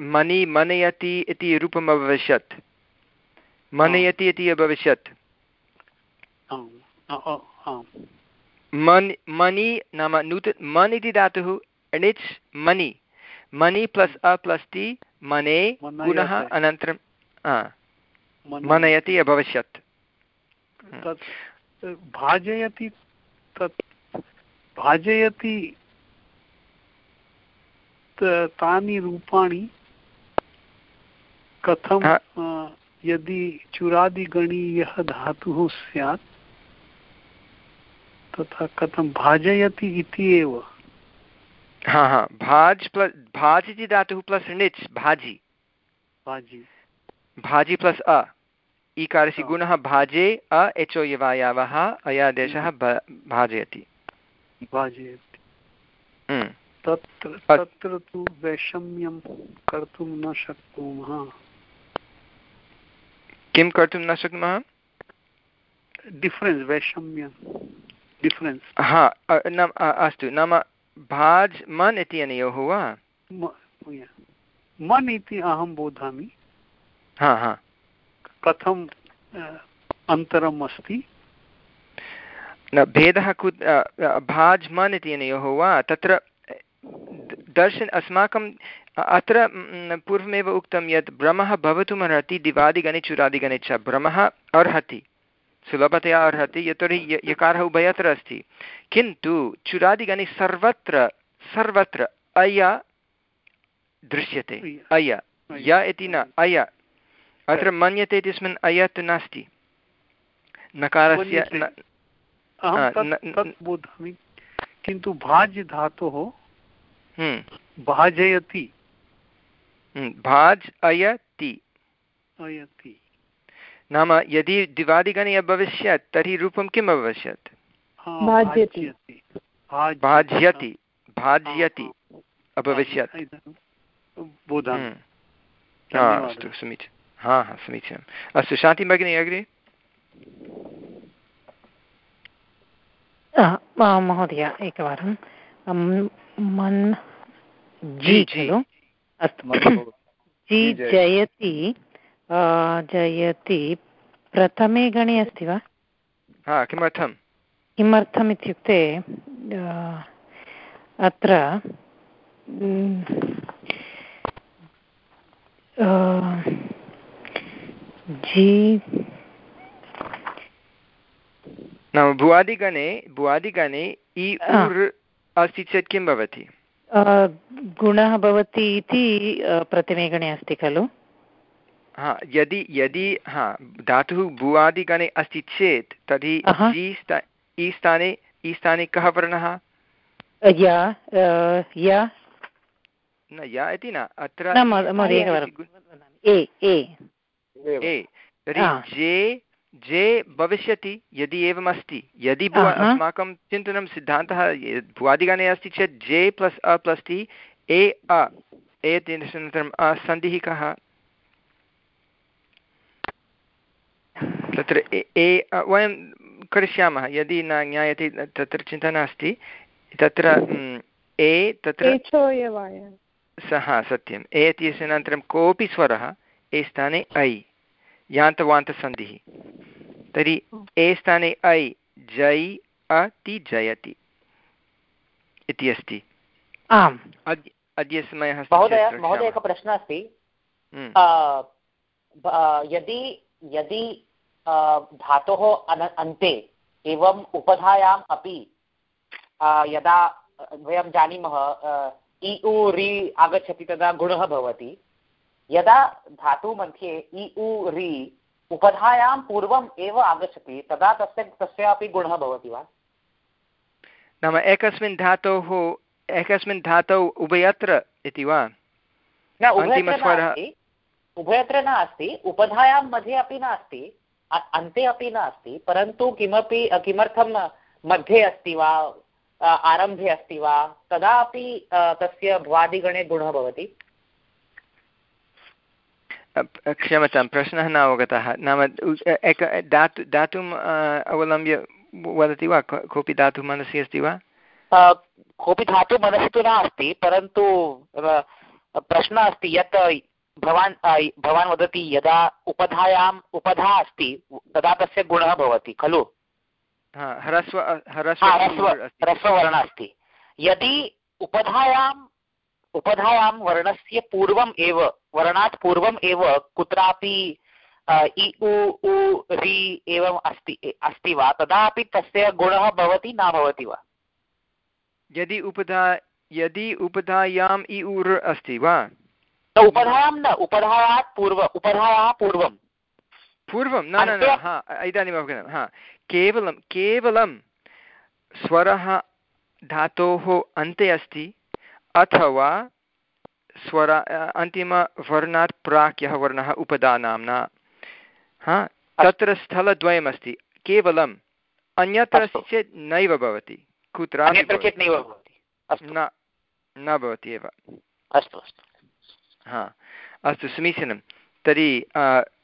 मणि मनयति इति रूपम् अभविष्यत्। मनयति इति अभविष्यत्। मन् मणि नाम नूत मन् इति धातुः णिच् मणि। मणि प्लस् अ प्लस् टि मने पुनः अनन्तरं मनयति अभविष्यत्।
भाजयति तत् भाजयति तानि रूपाणि कथं यदि चुरादिगणीयः धातुः स्यात्
तथा कथं भाजयति इति एव।
हा हा भाज् प्लस् भाज् इति धातुः प्लस् णिच् भाजि।
भाजि।
भाजि प्लस् अ। ईकारस्य गुणः भाजे अ एचो यवायावः अयादेशः भाजयति।
भाजयति।
हम्म।
तत्र तत्र तु वैषम्यं कर्तुं न शक्नुमः।
किं कर्तुं न शक्नुमः?
डिफ्रेन्स् वैषम्यं। डिफ्रेन्स्
हा नाम अस्तु नाम भाज् मन् इति अनयोः वा
मन् इति अहं बोधामि।
हा हा।
कथम् अन्तरम् अस्ति।
न भेदः कु भाज् मन् इति अनयोः वा तत्र दर्शन अस्माकं अत्र पूर्वमेव उक्तं यत् भ्रमः भवितुमर्हति दिवादिगणे चुरादिगणे च भ्रमः अर्हति। सुलभतया अर्हति यतोहि यकारः उभयत्र अस्ति। किन्तु चुरादिगणे सर्वत्र सर्वत्र अय दृश्यते। अय। य इति न अय। अत्र मन्यते इत्यस्मिन् अयत् नास्ति। नकारस्य
बोधामि। किन्तु भाज् धातोः हम्म। भाजयति।
हम्म, भाज् अयति।
अयति।
नाम यदि दिवादिगणे अभविष्यत् तर्हि रूपं किम् अभविष्यत्? भाज्यति। भाज्यति। अभविष्यत्।
हम्म।
अस्तु समीचीनं। हा हा समीचीनम् अस्तु शान्ति भगिनी अग्रे?
महोदय एकवारं। मन् जी खलु अस्तु। (coughs) जी जयति। जयति प्रथमे गणे अस्ति वा?
हा किमर्थं
किमर्थम् इत्युक्ते अत्र जी
नाम भुवादिगणे भुवादिगणे इ उर् अस्ति चेत् किं भवति?
गुणः भवति इति प्रथमे गणे अस्ति खलु।
हा यदि यदि हा धातुः भुवादिगणे अस्ति चेत् तर्हि इ स्थाने इ स्थाने कः वर्णः? न या इति न अत्र तर्हि जे जे भविष्यति यदि एवमस्ति यदि अस्माकं चिन्तनं सिद्धान्तः भुवादिगणे अस्ति चेत् जे प्लस् अ प्लस् टि ए अ एतदनन्तरम् सन्धिः कः? तत्र ए वयं करिष्यामः यदि न ज्ञायते तत्र चिन्ता नास्ति। तत्र ए तत्र सः सत्यम्। ए इत्यस्य अनन्तरं कोऽपि स्वरः ए स्थाने ऐ यान्तवान्तसन्धिः। तर्हि ए स्थाने ऐ जै अति जयति इति अस्ति।
आम्।
अद्य समयः
महोदय महोदय एकः प्रश्नः अस्ति। हम्म। यदि यदि धातोः अन्ते एवम् उपधायाम् अपि यदा वयं जानीमः इ उ रि आगच्छति तदा गुणः भवति। यदा धातुमध्ये इ उ रि उपधायां पूर्वम् एव आगच्छति तदा तस्य तस्यापि गुणः भवति वा?
नाम एकस्मिन् धातोः एकस्मिन् धातौ उभयत्र इति वा?
न उभयत्र नास्ति उपधायां मध्ये अपि नास्ति। अन्ते अपि नास्ति परन्तु किमपि किमर्थं मध्ये अस्ति वा आरम्भे अस्ति वा तदापि तस्य भ्वादिगणे गुणः भवति।
क्षम्यतां प्रश्नः न अवगतः। नाम एक धातु धातुम् अवलम्ब्य वदति वा? कोऽपि धातुः मनसि अस्ति वा?
कोऽपि धातुः मनसि तु नास्ति परन्तु प्रश्नः अस्ति यत् भवान् भवान् वदति यदा उपधायाम् उपधा अस्ति तदा तस्य गुणः भवति खलु? ह्रस्ववर्णः अस्ति। यदि उपधायाम् उपधायां वर्णस्य पूर्वम् एव वर्णात् पूर्वम् एव कुत्रापि इ उ उ रि एवम् अस्ति अस्ति वा तदापि तस्य गुणः भवति न भवति वा?
यदि उपधा यदि उपधायाम् इ उर् अस्ति वा?
उपधायां न उपधायात् पूर्व उपधायाः पूर्वं
पूर्वं न न न हा इदानीम् अवगतं हा। केवलं केवलं स्वरः धातोः अन्ते अस्ति अथवा स्वर अन्तिमवर्णात् प्राक् यः वर्णः उपदानाम्ना। हा तत्र स्थलद्वयमस्ति। केवलम् अन्यत्र अस्ति। चेत् नैव भवति। कुत्रापि न न भवति एव।
अस्तु अस्तु।
हा। अस्तु समीचीनं तर्हि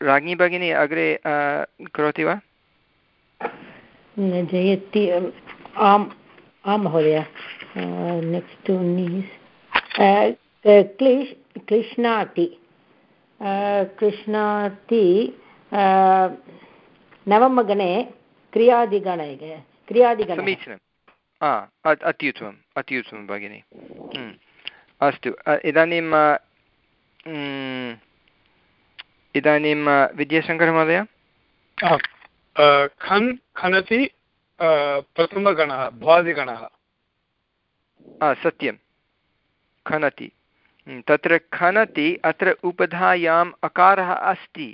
राज्ञी भगिनी अग्रे करोति वा?
जयति आम् आं महोदय। नेक्स्ट् क्लिश् कृष्णाति। कृष्णाति नवमगणे क्रियादिगणे क्रियादिगणे।
समीचीनम्। अत्युत्तमम् अत्युत्तमं भगिनि। हम्म। अस्तु इदानीं इदानीं विद्याशङ्करमहोदय
खन् खनति प्रथमगणः भ्वादिगणः
सत्यं। खनति। तत्र खनति अत्र उपधायाम् अकारः अस्ति।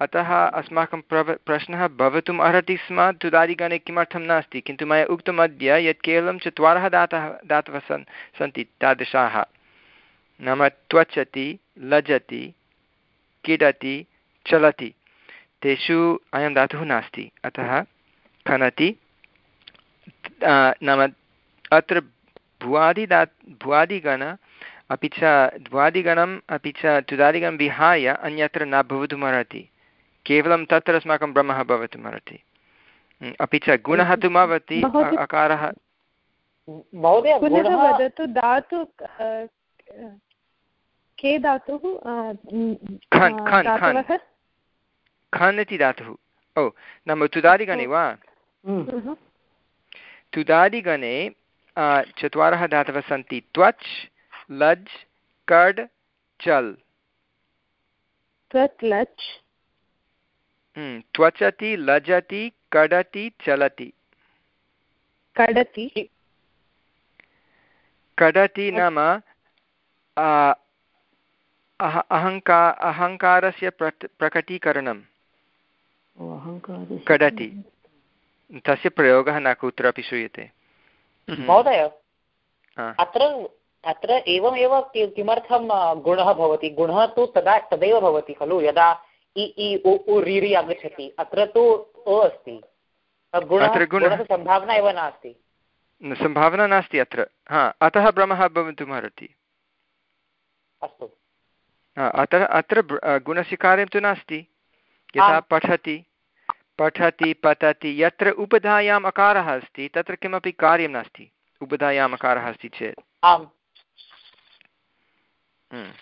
अतः अस्माकं प्रव प्रश्नः भवितुम् अर्हति स्म तुदादिगणे किमर्थं नास्ति। किन्तु मया उक्तम् अद्य यत् केवलं चत्वारः दातः दातवः सन् सन्ति तादृशाः। नाम त्वचति लजति क्रीडति चलति। तेषु अयं धातुः नास्ति। अतः खनति नाम अत्र भुवादिदा भुवादिगण अपि च द्वादिगणम् अपि च तुदादिगणं विहाय अन्यत्र न भवितुमर्हति केवलं तत्र अस्माकं ब्रह्मः भवितुमर्हति अपि च गुणः तु भवति अकारः।
के धातुः
खन् इति धातुः। ओ नाम तुदादिगणे वा? तुदादिगणे चत्वारः धातवः सन्ति। त्वच् लज् कड् चल्।
त्वत् लच्
हम्म, त्वचति लजति कडति चलति।
कडति।
कडति नाम अहङ्का अहङ्कारस्य प्रकटीकरणं। कडति। तस्य प्रयोगः न कुत्रापि श्रूयते।
हम्म। महोदय अत्र अत्र एवमेव किमर्थं गुणः भवति? गुणः तु तदा तदैव भवति खलु? यदा इ इ उ उ रि रि आगच्छति अत्र तु अ अस्ति। गुणः सम्भावना एव नास्ति।
सम्भावना नास्ति अत्र। हा अतः भ्रमः भवितुमर्हति।
अस्तु।
अतः अत्र गुणस्य कार्यं तु नास्ति। यथा पठति पठति पतति यत्र उपधायाम् अकारः अस्ति तत्र किमपि कार्यं नास्ति। उपधायाम् अकारः अस्ति चेत्। हम्म।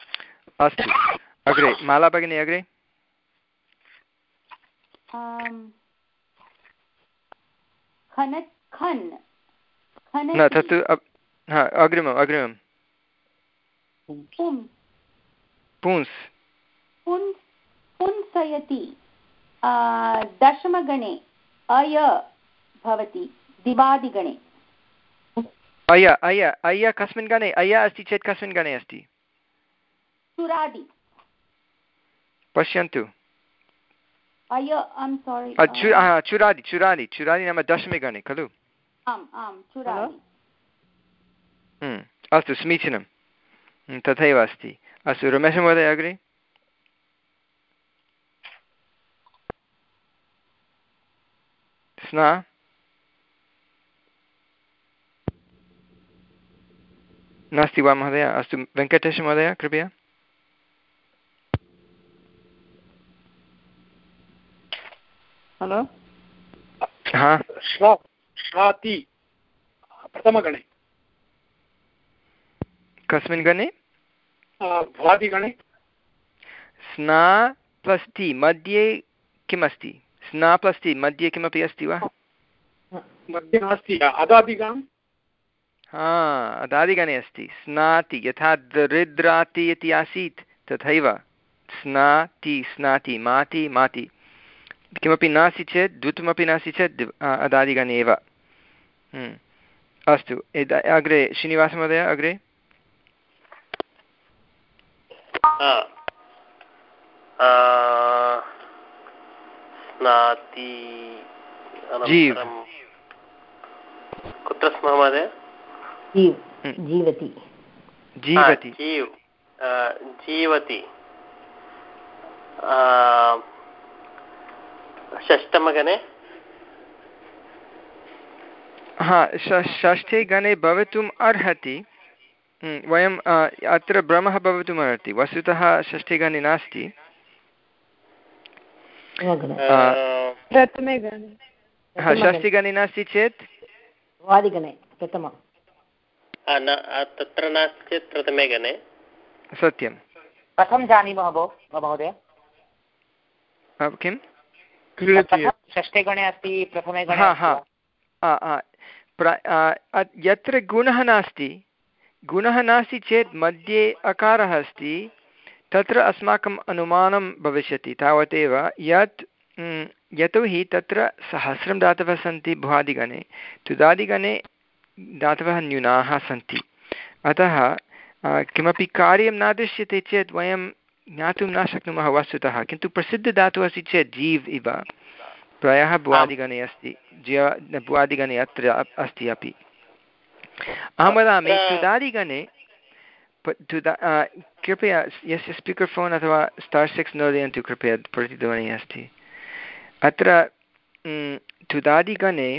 अस्तु। अग्रे माला भगिनी अग्रे? न तत्तु अग्रिमम् अग्रिमं पुंस्।
पुंसयति दशमगणे अय भवति दिवादिगणे।
अय अय अय कस्मिन् गणे अय अस्ति चेत् कस्मिन् गणे अस्ति।
चुरादि
पश्यन्तु।
चुरादि
चुरादि चुरादि नाम दशमे गणे खलु हम्म, अस्तु समीचीनं हम्म, तथैव अस्ति। अस्तु रमेशमहोदय अग्रे स्ना नास्ति वा महोदय अस्तु वेङ्कटेशमहोदय कृपया
हलो श्राति प्रथमगणे
कस्मिन् गणे
भ्वादिगणे
स्ना प्लस् टि मध्ये किमस्ति? स्ना प्लस् टि मध्ये किमपि अस्ति वा?
मध्ये नास्ति अदादिगणं
हा अदादिगणे अस्ति। स्नाति यथा दरिद्राति इति आसीत् तथैव। स्नाति स्नाति माति माति। किमपि नास्ति चेत् द्वित्वमपि नास्ति चेत् अदादिगणे एव। हम्म। अस्तु अग्रे श्रीनिवासमहोदय अग्रे?
स्नाति
जीव
कुत्र स्मः महोदय?
जीवति।
जीवति।
जीव जीवति। षष्टमगणे
हा षष्ठे गणे भवितुम् अर्हति। वयम् अत्र भ्रमः भवितुम् अर्हति वस्तुतः षष्ठे गणे नास्ति
प्रथमे गणे।
हा षष्ठे गणे नास्ति चेत्?
वादिगणे प्रथमं।
तत्र नास्ति चेत् प्रथमे गणे।
सत्यं
कथं जानीमः भो महोदय?
किं
षष्ठे गणे अस्ति प्रथमे गणे
हा हा। यत्र गुणः नास्ति गुणः नास्ति चेत् मध्ये अकारः अस्ति तत्र अस्माकम् अनुमानं भविष्यति। तावदेव यत् यतोहि तत्र सहस्रं दातवः सन्ति भुवादिगणे तुदादिगणे दातवः न्यूनाः सन्ति। अतः किमपि कार्यं न दृश्यते चेत् वयं ज्ञातुं न शक्नुमः वस्तुतः किन्तु प्रसिद्धधातुः अस्ति चेत् जीव् इव। प्रायः भुवादिगणे अस्ति ज्य भुवादिगणे अत्र अस्ति अपि। अहं वदामि तुदादिगणे तुदा कृपया यस्य स्पीकर् फोन् अथवा स्टार् सिक्स् नोदयन्तु कृपया प्रतिध्वनिः अस्ति। अत्र तुदादिगणे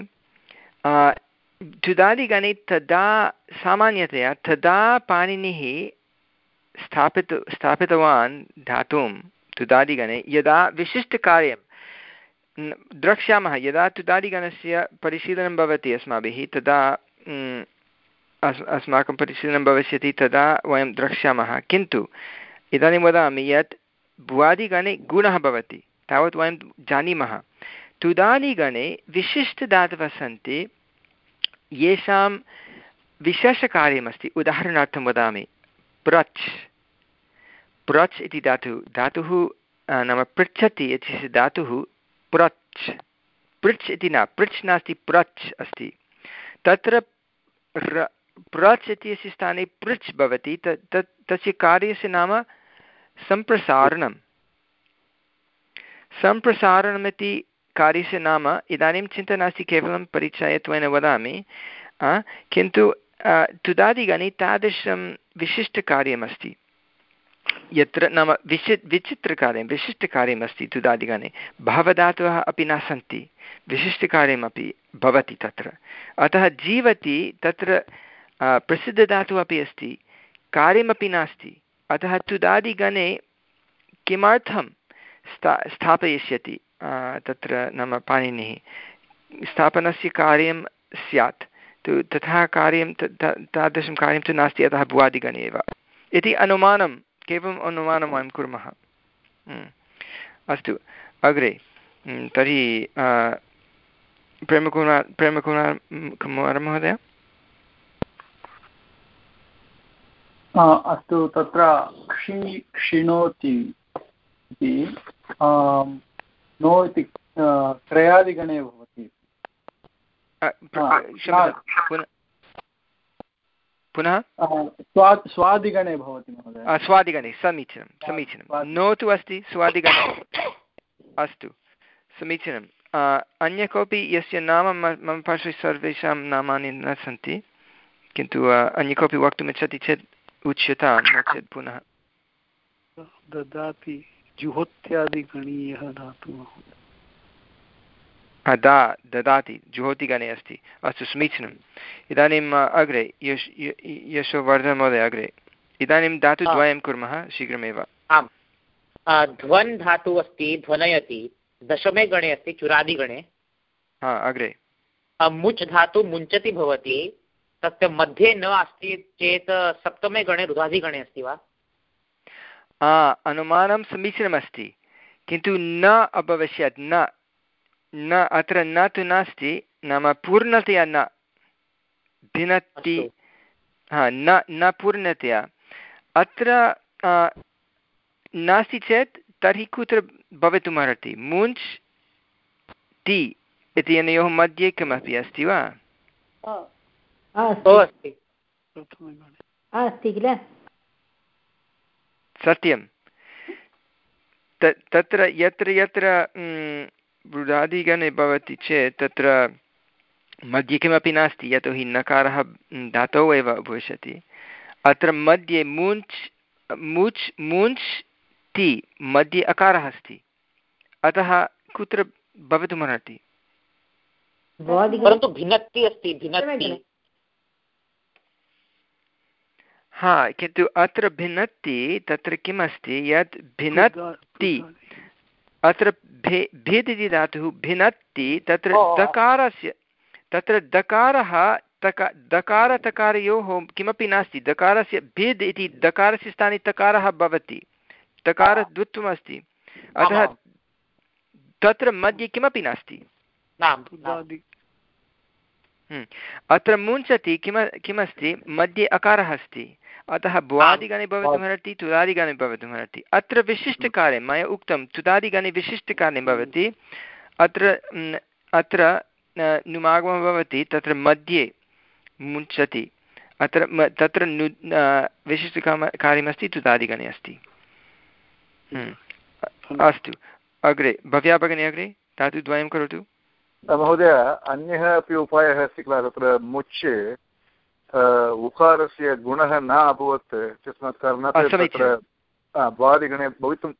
तुदादिगणे तदा सामान्यतया तदा पाणिनिः स्थापित स्थापितवान् धातुं तुदादिगणे यदा विशिष्टकार्यं द्रक्ष्यामः यदा तुदादिगणस्य परिशीलनं भवति अस्माभिः तदा अस्, अस्माकं परिशीलनं भविष्यति तदा वयं द्रक्ष्यामः। किन्तु, इदानीं वदामि यत् भुवादिगणे गुणः भवति, तावत् वयं जानीमः। तुदादिगणे विशिष्टधातवः सन्ति, येषां विशेषकार्यमस्ति। उदाहरणार्थं वदामि प्रच् प्रच् इति धातुः। धातुः नाम पृच्छति इति धातुः प्रच् पृच् इति न पृच् नास्ति प्रच् अस्ति। तत्र प्रच् इत्यस्य स्थाने पृच् भवति तस्य कार्यस्य नाम सम्प्रसारणं सम्प्रसारणमिति कार्यस्य नाम इदानीं चिन्ता नास्ति, केवलं परिचयत्वेन वदामि किन्तु तुदादिगणे तादृशं विशिष्टकार्यमस्ति। यत्र नाम विचि विचित्रकार्यं, विशिष्टकार्यमस्ति तुदादिगणे। भावधातवः अपि न सन्ति, विशिष्टकार्यमपि भवति तत्र। अतः जीवति तत्र प्रसिद्धधातुः अपि अस्ति। कार्यमपि नास्ति। अतः तुदादिगणे किमर्थं स्था, स्थापयिष्यति? तत्र नाम पाणिनिः। स्थापनस्य कार्यं स्यात्। तु तथा कार्यं तादृशं कार्यं तु नास्ति, अतः भुवादिगणे एव। इति अनुमानं, केवलम् अनुमानं वयं कुर्मः। अस्तु। अग्रे तर्हि प्रेमकुमार प्रेमकुमार, कुमार महोदय
अस्तु तत्र क्षि क्षिणोति इति नो इति त्रयादिगणे भवति।
पुनः
स्वादिगणे भवति महोदय।
स्वादिगणे समीचीनं समीचीनं। नो तु अस्ति स्वादिगणे। अस्तु समीचीनम् अन्य कोऽपि यस्य नाम मम पार्श्वे सर्वेषां नामानि न सन्ति किन्तु अन्य कोऽपि वक्तुमिच्छति चेत् उच्यतां नो चेत् पुनः।
ददाति जुहोत्यादिगणीयः धातुः
दा ददाति जुहोतिगणे अस्ति। अस्तु समीचीनम्। इदानीम् अग्रे यश यशोवर्धनमहोदय अग्रे। इदानीं धातुद्वयं कुर्मः शीघ्रमेव।
आम्। ध्वन् धातुः अस्ति ध्वनयति दशमे गणे अस्ति चुरादिगणे।
हा अग्रे।
मुच् धातु मुञ्चति भवति तस्य मध्ये न अस्ति चेत् सप्तमे गणे रुधादिगणे अस्ति वा?
अनुमानं समीचीनमस्ति। किन्तु न अभविष्यत् न। न अत्र न तु नास्ति नाम पूर्णतया न। भिनति हा न न पूर्णतया। अत्र नास्ति चेत् तर्हि कुत्र भवितुमर्हति? मुञ्च् टि इति अनयोः मध्ये किमपि अस्ति वा?
अस्ति किल
सत्यं तत्र यत्र यत्र वृदादिगणे भवति चेत् तत्र मध्ये किमपि नास्ति यतोहि नकारः धातौ एव भविष्यति अत्र मध्ये मुञ्च् मुच् मुञ्च् ति मध्ये अकारः अस्ति अतः कुत्र भवितुमर्हति
परन्तु भिन्नति अस्ति भिन्नति
हा किन्तु अत्र भिन्नति तत्र किम् अस्ति यत् भिन्नति अत्र भे भेद् इति धातुः भिन्नति तत्र दकारस्य तत्र दकारः तक दकारतकारयोः किमपि नास्ति। दकारस्य भेद् इति दकारस्य स्थाने तकारः भवति। तकारद्वित्वम् अस्ति अतः तत्र मध्ये किमपि नास्ति। हम्म। अत्र मुञ्चति किम किमस्ति? मध्ये अकारः अस्ति। अतः भुवादिगणे भवितुमर्हति तुदादिगणे भवितुमर्हति अत्र विशिष्टकार्यं मया उक्तं तुदादिगणे विशिष्टकार्यं भवति। अत्र अत्र नुमागमः भवति तत्र मध्ये मुञ्चति। अत्र तत्र नु विशिष्टकाम कार्यमस्ति तुदादिगणे अस्ति। हम्म। अस्तु। अग्रे भव्या भगिनी अग्रे धातुद्वयं करोतु।
महोदय अन्यः अपि उपायः अस्ति किल? तत्र मुच्चे उकारस्य गुणः न अभवत् तस्मात् कारणात् तत्र द्वादिगणे भवितुम्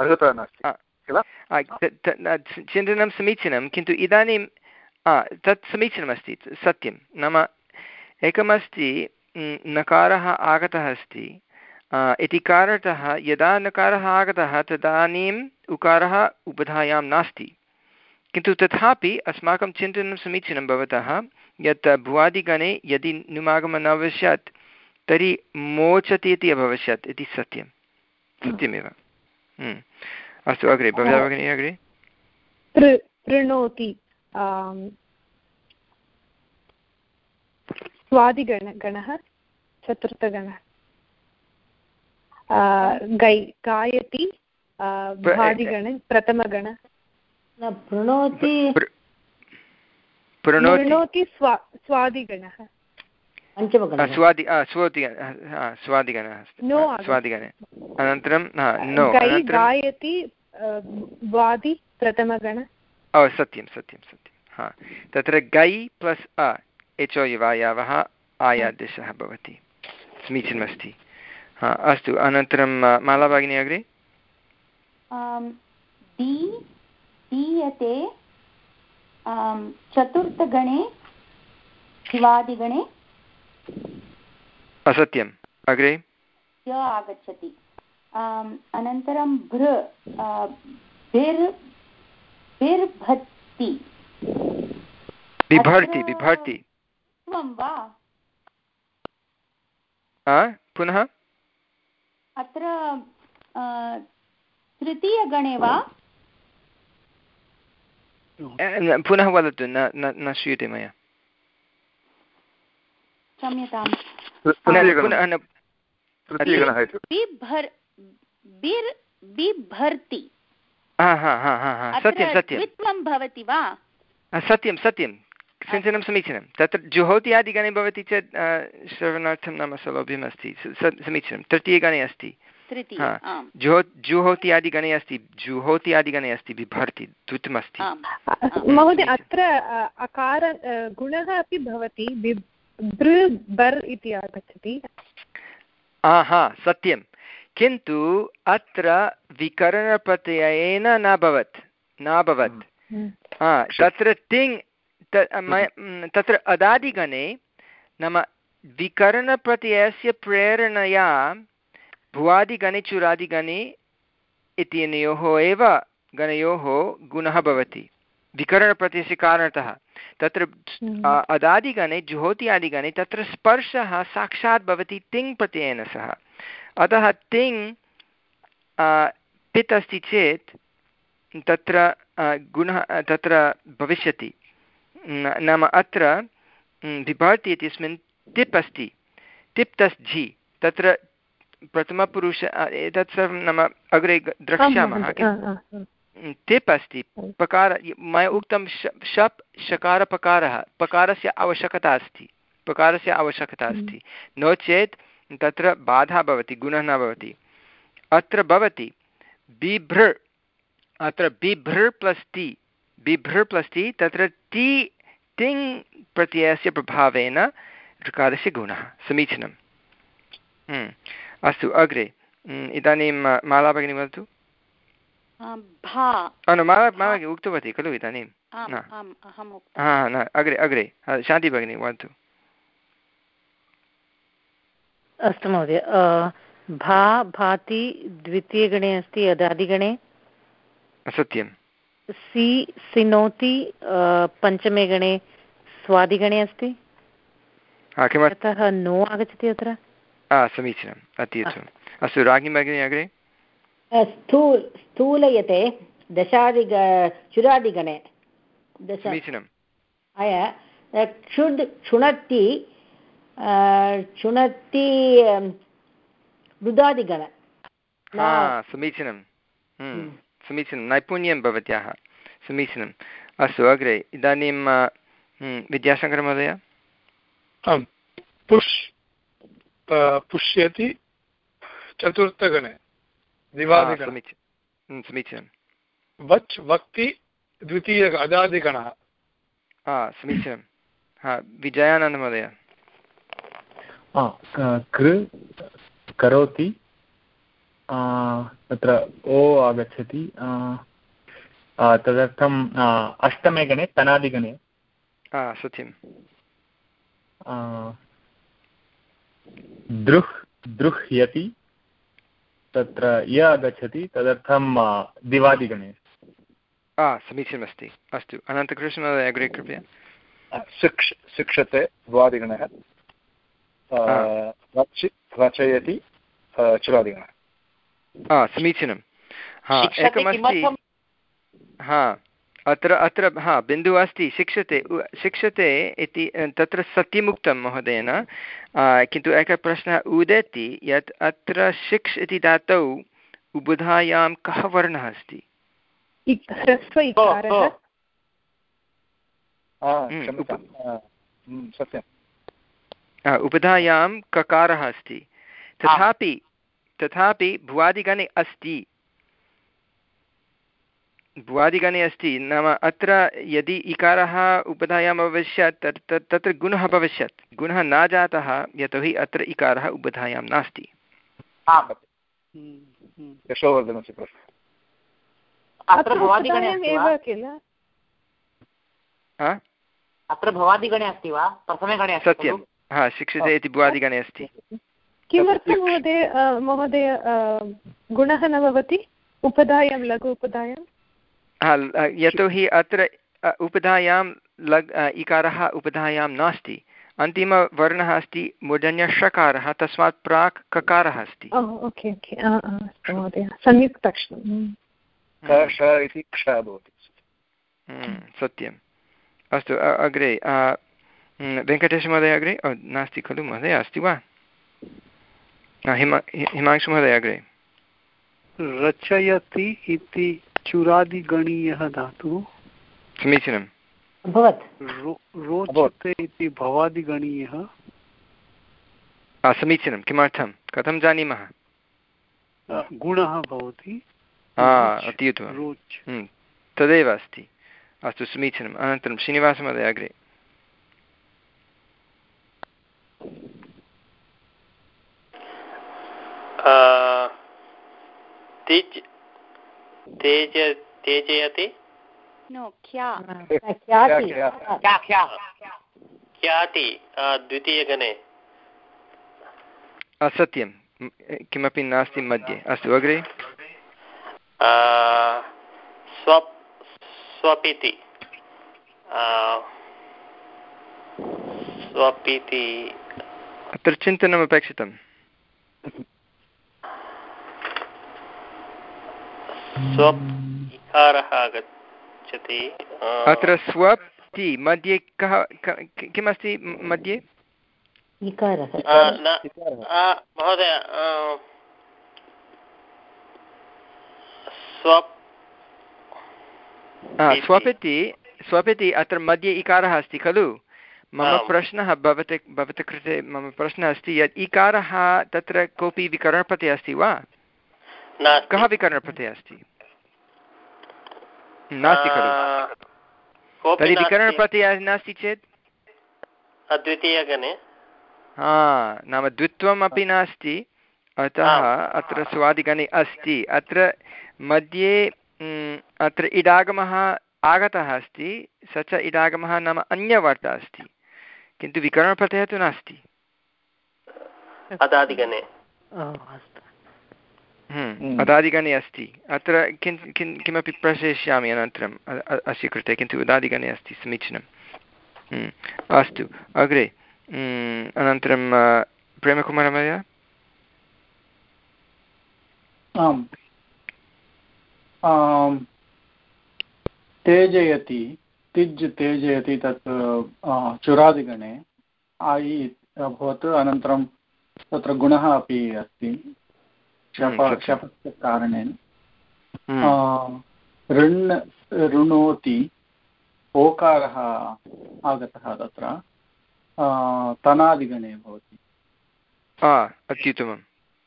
अर्हता नास्ति।
किल? चिन्तनं समीचीनं किन्तु इदानीं तत् समीचीनमस्ति सत्यं। नाम एकमस्ति नकारः आगतः अस्ति। इति कारणतः यदा नकारः आगतः तदानीम् उकारः उपधायां नास्ति। किन्तु तथापि अस्माकं चिन्तनं समीचीनं भवतः। यत् भुवादिगणे यदि नुमागमः न भविष्यत् तर्हि मोचति इति अभविष्यत् इति सत्यं। सत्यमेव। हम्म। अस्तु अग्रे भव्या भगिनी अग्रे?
प्रणोति स्वादिगण गणः चतुर्थगणः गै गायति प्रथमगण।
प्रणोति।
प्रणोति। स्वादिगणः।
स्वादि स्वादिगणः स्वादिगणे। अनन्तरं नो
गायति वादि प्रथमगण।
ओ सत्यं सत्यं सत्यं हा। तत्र गै प्लस् अ एचो युवायावः आयादेशः भवति। समीचीनमस्ति हा अस्तु अनन्तरं माला भगिनी अग्रे।
दीयते चतुर्थगणे शिवादिगणे।
असत्यम्। अग्रे?
य आगच्छति। अनन्तरं भृ भिर् भिर्भति
बिभर्ति बिभर्ति।
वा?
पुनः?
अत्र तृतीयगणे वा?
पुनः वदतु न न श्रूयते मया
क्षम्यताम्
सत्यं सत्यं
भवति वा
सत्यं सत्यं सिञ्चनं समीचीनं तत्र जुहोत्यादिगणे भवति चेत् श्रवणार्थं नाम सौलभ्यमस्ति समीचीनं तृतीयगणे अस्ति जुहो जुहोत्यादिगणे अस्ति जुहोत्यादिगणे अस्ति बिभर्ति द्वित्वमस्ति
महोदय अत्र अकार गुणः अपि भवति बर् इति आगच्छति।
हा सत्यं। किन्तु अत्र विकरणप्रत्ययेन नाभवत् नाभवत् तत्र तिङ् तत्र अदादिगणे नाम विकरणप्रत्ययस्य प्रेरणया भुवादिगणे चुरादिगणे इत्यनयोः एव गणयोः गुणः भवति। विकरणप्रत्ययस्य कारणतः तत्र हम्म। अदादिगणे जुहोति तत्र स्पर्शः साक्षात् भवति तिङ् प्रत्ययेन सह। अतः तिङ् पित् अस्ति चेत् तत्र गुणः तत्र भविष्यति। नाम अत्र विभर्ति इत्यस्मिन् तिप् अस्ति। तिप् तस् झि। तत्र प्रथमपुरुष एतत् सर्वं नाम अग्रे द्रक्ष्यामः टिप् अस्ति पकार मया उक्तं शप् शकारपकारः पकारस्य आवश्यकता अस्ति पकारस्य आवश्यकता। अस्ति। नो चेत् तत्र बाधा भवति गुणः न भवति। अत्र भवति बिभृ अत्र बिभृ प्लस् ति बिभृ प्लस् ति तत्र ति तिङ् प्रत्ययस्य प्रभावेन ऋकारस्य गुणः समीचीनं अस्तु अग्रे। इदानीं माला भगिनी वदतु। माला माला उक्तवती खलु इदानीं? न। अग्रे अग्रे। शान्ति भगिनी वदतु।
अस्तु महोदय। भा भाति द्वितीयगणे अस्ति अदादिगणे
सत्यं
सि सिनोति पञ्चमे गणे स्वादिगणे अस्ति? अतः नो आगच्छति अत्र।
समीचीनम् अति उत्तमम् अस्तु राज्ञी भगिनी अग्रे
स्थूल स्थूलयते दशादिग चुरादिगणे
समीचीनम्
क्षुड् क्षुणति क्षुणति मृदादिगण
समीचीनं हम्म, हम्म। समीचीनं नैपुण्यं भवत्याः समीचीनम् अस्तु अग्रे इदानीं विद्याशङ्करमहोदय
आम् पुष् पुष्यति चतुर्थगणे दिवादिगण।
समीचीनं।
वच् वक्ति द्वितीय अदादिगणः।
समीचीनं। हा विजयानन्दमहोदय
कृ करोति। तत्र ओ आगच्छति। तदर्थम् अष्टमे गणे तनादिगणे।
सत्यं
दृह् दृह्यति तत्र य आगच्छति तदर्थं दिवादिगणे।
समीचीनमस्ति। अस्तु अनन्तकृष्णमहोदय अग्रे कृपया।
शिक्ष शिक्षते द्वादिगणः रचयति
चुरादिगणः। समीचीनं हा एकमस्ति हा। अत्र अत्र हा बिन्दुः अस्ति शिक्षते शिक्षते इति तत्र सत्यमुक्तं महोदयेन। किन्तु एकः प्रश्नः उदेति यत् अत्र शिक्ष् इति धातौ उबुधायां कः वर्णः अस्ति?
सत्यं
उपधायां ककारः अस्ति। तथापि तथापि भुवादिगणे अस्ति। भुवादिगणे अस्ति। नाम अत्र यदि इकारः उपधायाम् अभविष्यत् तत् तत्र गुणः भविष्यत् गुणः न जातः यतोहि अत्र इकारः उपधायां नास्ति।
अत्र भवादिगणे अस्ति वा? प्रथमे गणे
सत्यं हा शिक्षते इति भुवादिगणे अस्ति।
किमर्थं महोदय महोदय गुणः न भवति? उपधायां लघु उपधायां
यतोहि अत्र उपधायां लग् इकारः उपधायां नास्ति। अन्तिमवर्णः अस्ति मूर्धन्यषकारः तस्मात् प्राक् ककारः अस्ति।
प्रश्नं।
हम्म, सत्यम्। अस्तु अग्रे वेङ्कटेशमहोदय अग्रे? नास्ति खलु महोदय अस्ति वा? हिमा हिमांशुमहोदय अग्रे।
रचयति इति चुरादिगणीयः धातुः।
समीचीनम्।
अभवत्।
रोचते इति भवादिगणीयः।
समीचीनं किमर्थं? कथं जानीमः?
गुणः भवति।
अति उत्तमं तदेव अस्ति। अस्तु समीचीनम्। अनन्तरं श्रीनिवासमहोदय अग्रे।
तेजयति? ख्याति। द्वितीयगणे।
असत्यं। किमपि नास्ति मध्ये। अस्तु अग्रे।
स्वप् स्वपिति। स्वपिति।
अत्र चिन्तनम् अपेक्षितम्
स्वप् इकारः आगच्छति
अत्र स्वप्ति मध्ये कः किमस्ति मध्ये?
महोदय स्वप्
स्वपिति स्वपिति अत्र मध्ये इकारः अस्ति खलु? मम प्रश्नः भवते भवतः कृते मम प्रश्नः अस्ति यत् इकारः तत्र कोऽपि विकरणप्रत्ययः अस्ति वा? कः विकरणप्रत्ययः अस्ति? नास्ति खलु। तर्हि विकरणप्रत्ययः नास्ति चेत्?
अद्वितीयगणे।
हा नाम द्वित्वम् अपि नास्ति। अतः अत्र स्वादिगणे अस्ति। अत्र मध्ये अत्र इडागमः आगतः अस्ति। स च इडागमः नाम अन्यवार्ता अस्ति। किन्तु विकरणप्रत्ययः तु नास्ति।
अदादिगणे
हम्म, अदादिगणे अस्ति। अत्र किं किं किमपि प्रेषयिष्यामि अनन्तरम् अस्य कृते किन्तु उदादिगणे अस्ति समीचीनम् हम्म, अस्तु अग्रे हम्म, अनन्तरं प्रेमकुमारमहोदय
आम्। तेजयति तिज् तेजयति तत् चुरादिगणे। आयि अभवत् अनन्तरं तत्र गुणः अपि अस्ति। शप शपस्य कारणेन ऋण् ऋणोति ओकारः आगतः तत्र तनादिगणे भवति
अत्युत्तमं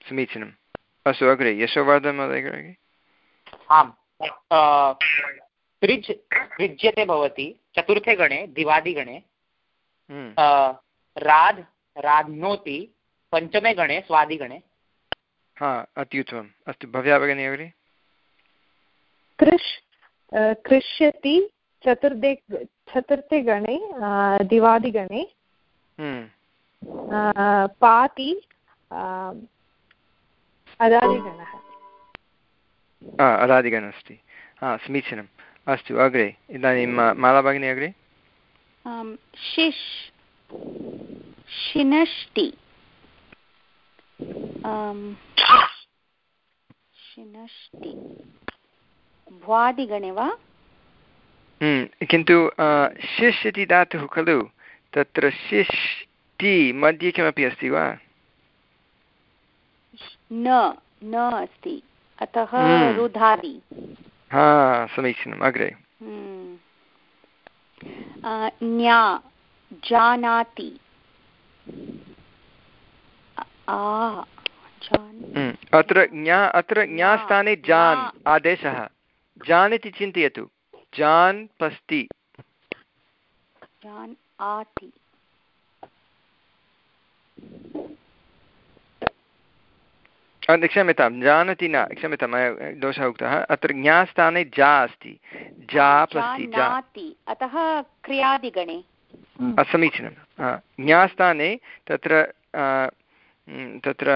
समीचीनम् अस्तु अग्रे यशोवर्धन महोदय
आम् त्रिज् त्रिज्यते भवति चतुर्थे गणे दिवादिगणे। राध् राध्नोति पञ्चमे गणे स्वादिगणे
हा अत्युत्तमम्। अस्तु भव्या भगिनी अग्रे।
कृष् कृष्यति चतुर्थे चतुर्थे गणे दिवादिगणे हम्म। पाति अदादिगणः
अदादिगणः अस्ति। हा समीचीनम्। अस्तु अग्रे इदानीं माला भगिनी अग्रे।
शिश् शिनष्टि। शिनष्टि भ्वादिगणे वा
हम्म, किन्तु शिश् इति धातुः खलु तत्र शिष्टि मध्ये किमपि अस्ति वा
न न अस्ति अतः हम्म। रुधादि
हा समीचीनम् अग्रे
हम्म। ज्ञा जानाति।
अत्र ज्ञा अत्र ज्ञास्थाने जान् आदेशः। जान् इति चिन्तयतु। जान् पस्ति। क्षम्यतां जानाति न। क्षम्यतां मया दोषः उक्तः। अत्र ज्ञास्थाने जा अस्ति। जा प्लस् जाति
अतः क्रियादिगणे।
समीचीनं ज्ञास्थाने तत्र तत्र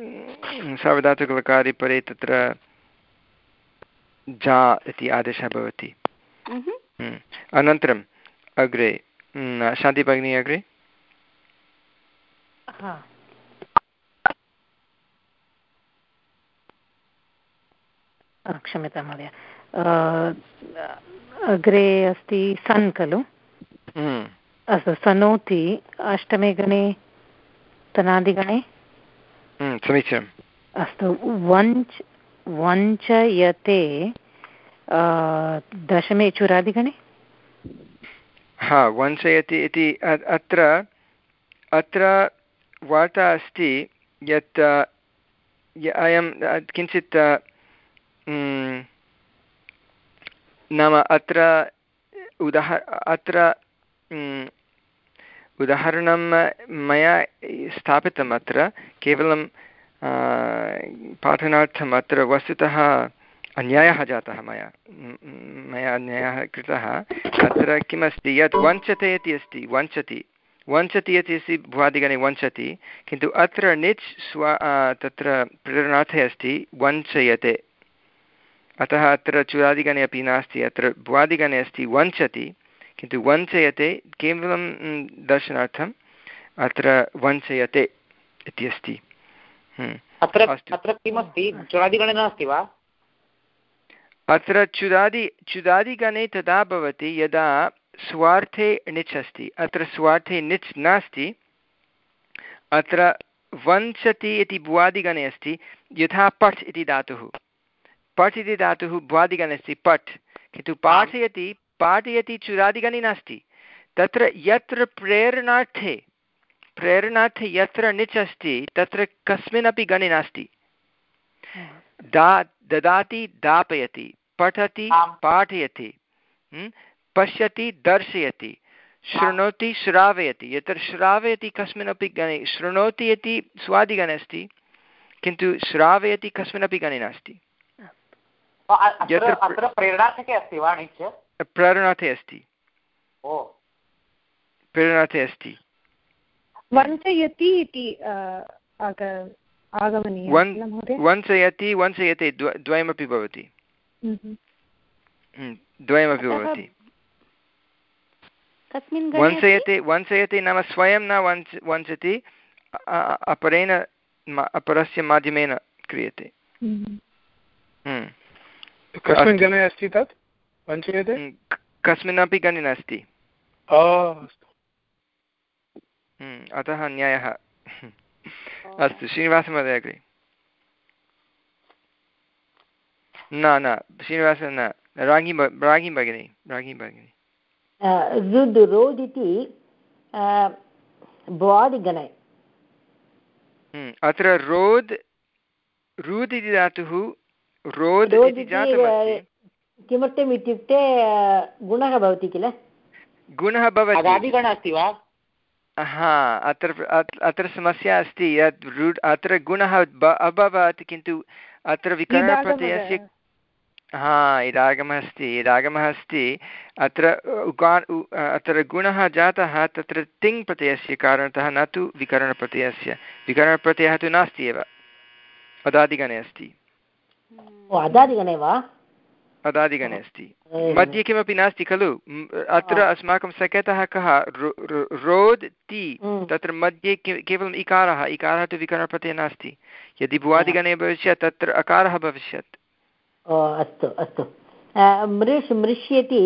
सावधातुकलकारि परे तत्र जा इति आदेशः भवति। अनन्तरम् अग्रे शान्तिभगिनी अग्रे?
क्षम्यतां महोदय। अग्रे अस्ति सन् खलु? हम्म। अस्तु सनोति अष्टमे गणे तनादिगणे?
समीचीनम्
अस्तु वञ्च् वञ्चयते दशमे चुरादिगणे?
हा वञ्चयति इति अत्र अत्र वार्ता अस्ति यत् अयं किञ्चित् नाम अत्र उदाह अत्र उदाहरणं, मया स्थापितम् अत्र, केवलं पाठनार्थम् अत्र वस्तुतः अन्यायः जातः मया मया अन्यायः कृतः। अत्र किमस्ति, यत् वञ्चते इति अस्ति, वञ्चति। वञ्चति इति अस्ति, भुवादिगणे वञ्चति, किन्तु अत्र निच् स्व तत्र प्रेरणार्थे अस्ति, वञ्चयते। अतः अत्र चुरादिगणे अपि नास्ति, अत्र भुवादिगणे अस्ति, वञ्चति। किन्तु वञ्चयते केवलं दर्शनार्थम् अत्र वञ्चयते इति अस्ति।
अत्र किमस्ति? चुरादिगणे नास्ति वा?
अत्र चुरादि चुरादिगणे तदा भवति यदा स्वार्थे णिच् अस्ति। अत्र स्वार्थे णिच् नास्ति। अत्र वञ्चति इति भुवादिगणे अस्ति। यथा पठ् इति धातुः। पठ् इति धातुः भ्वादिगणस्य पठ्। किन्तु पाठयति पाठयति चुरादिगणे नास्ति। तत्र यत्र प्रेरणार्थे प्रेरणार्थे यत्र निच् अस्ति तत्र कस्मिन्नपि गणे नास्ति। दा ददाति दापयति पठति पाठयति पश्यति दर्शयति शृणोति श्रावयति। यत्र श्रावयति कस्मिन्नपि गणे शृणोति इति स्वादिगणे अस्ति किन्तु श्रावयति कस्मिन्नपि गणे नास्ति।
प्रेरणार्थके अस्ति वा
प्रेरणार्थे अस्ति। प्रेरणार्थे अस्ति।
वञ्चयति इति
वंशयति वंशयते द्वयमपि भवति। हम्म। द्वयमपि भवति। वंशयते वंशयति नाम स्वयं न वंश वंशति अपरेण अपरस्य माध्यमेन क्रियते।
हम्म। कस्मिन् गणे अस्ति तत्? वञ्चयते
कस्मिन्नपि गणे नास्ति। अतः न्यायः अस्तु श्रीनिवासमहोदय अग्रे। न न श्रीनिवास न रागी रागी भगिनी रागी भगिनी।
रुद् रोद् इति भ्वादिगणे
अत्र रोद् रुद् इति धातुः रोद् इति जातमस्ति।
किमर्थम् इत्युक्ते गुणः भवति किल?
गुणः भवति।
अस्ति वा?
हा अत्र अत्र समस्या अस्ति यत् रुड् अत्र गुणः अभवत् किन्तु अत्र विकरणप्रत्ययस्य हा इदागमः अस्ति इदागमः अस्ति। अत्र उगान् अत्र गुणः जातः तत्र तिङ् प्रत्ययस्य कारणतः न तु विकरणप्रत्ययस्य। विकरणप्रत्ययः तु नास्ति एव। अदादिगणे अस्ति।
अदादिगणे वा?
अदादिगणे अस्ति मध्ये किमपि नास्ति खलु? अत्र अस्माकं सकेतः कः? रोद् ति। तत्र मध्ये केवलम् इकारः। इकारः तु विकरणप्रत्ययः नास्ति। यदि भुवादिगणे भविष्यत् तत्र अकारः भविष्यत्।
अस्तु अस्तु। मृष् मृष्यति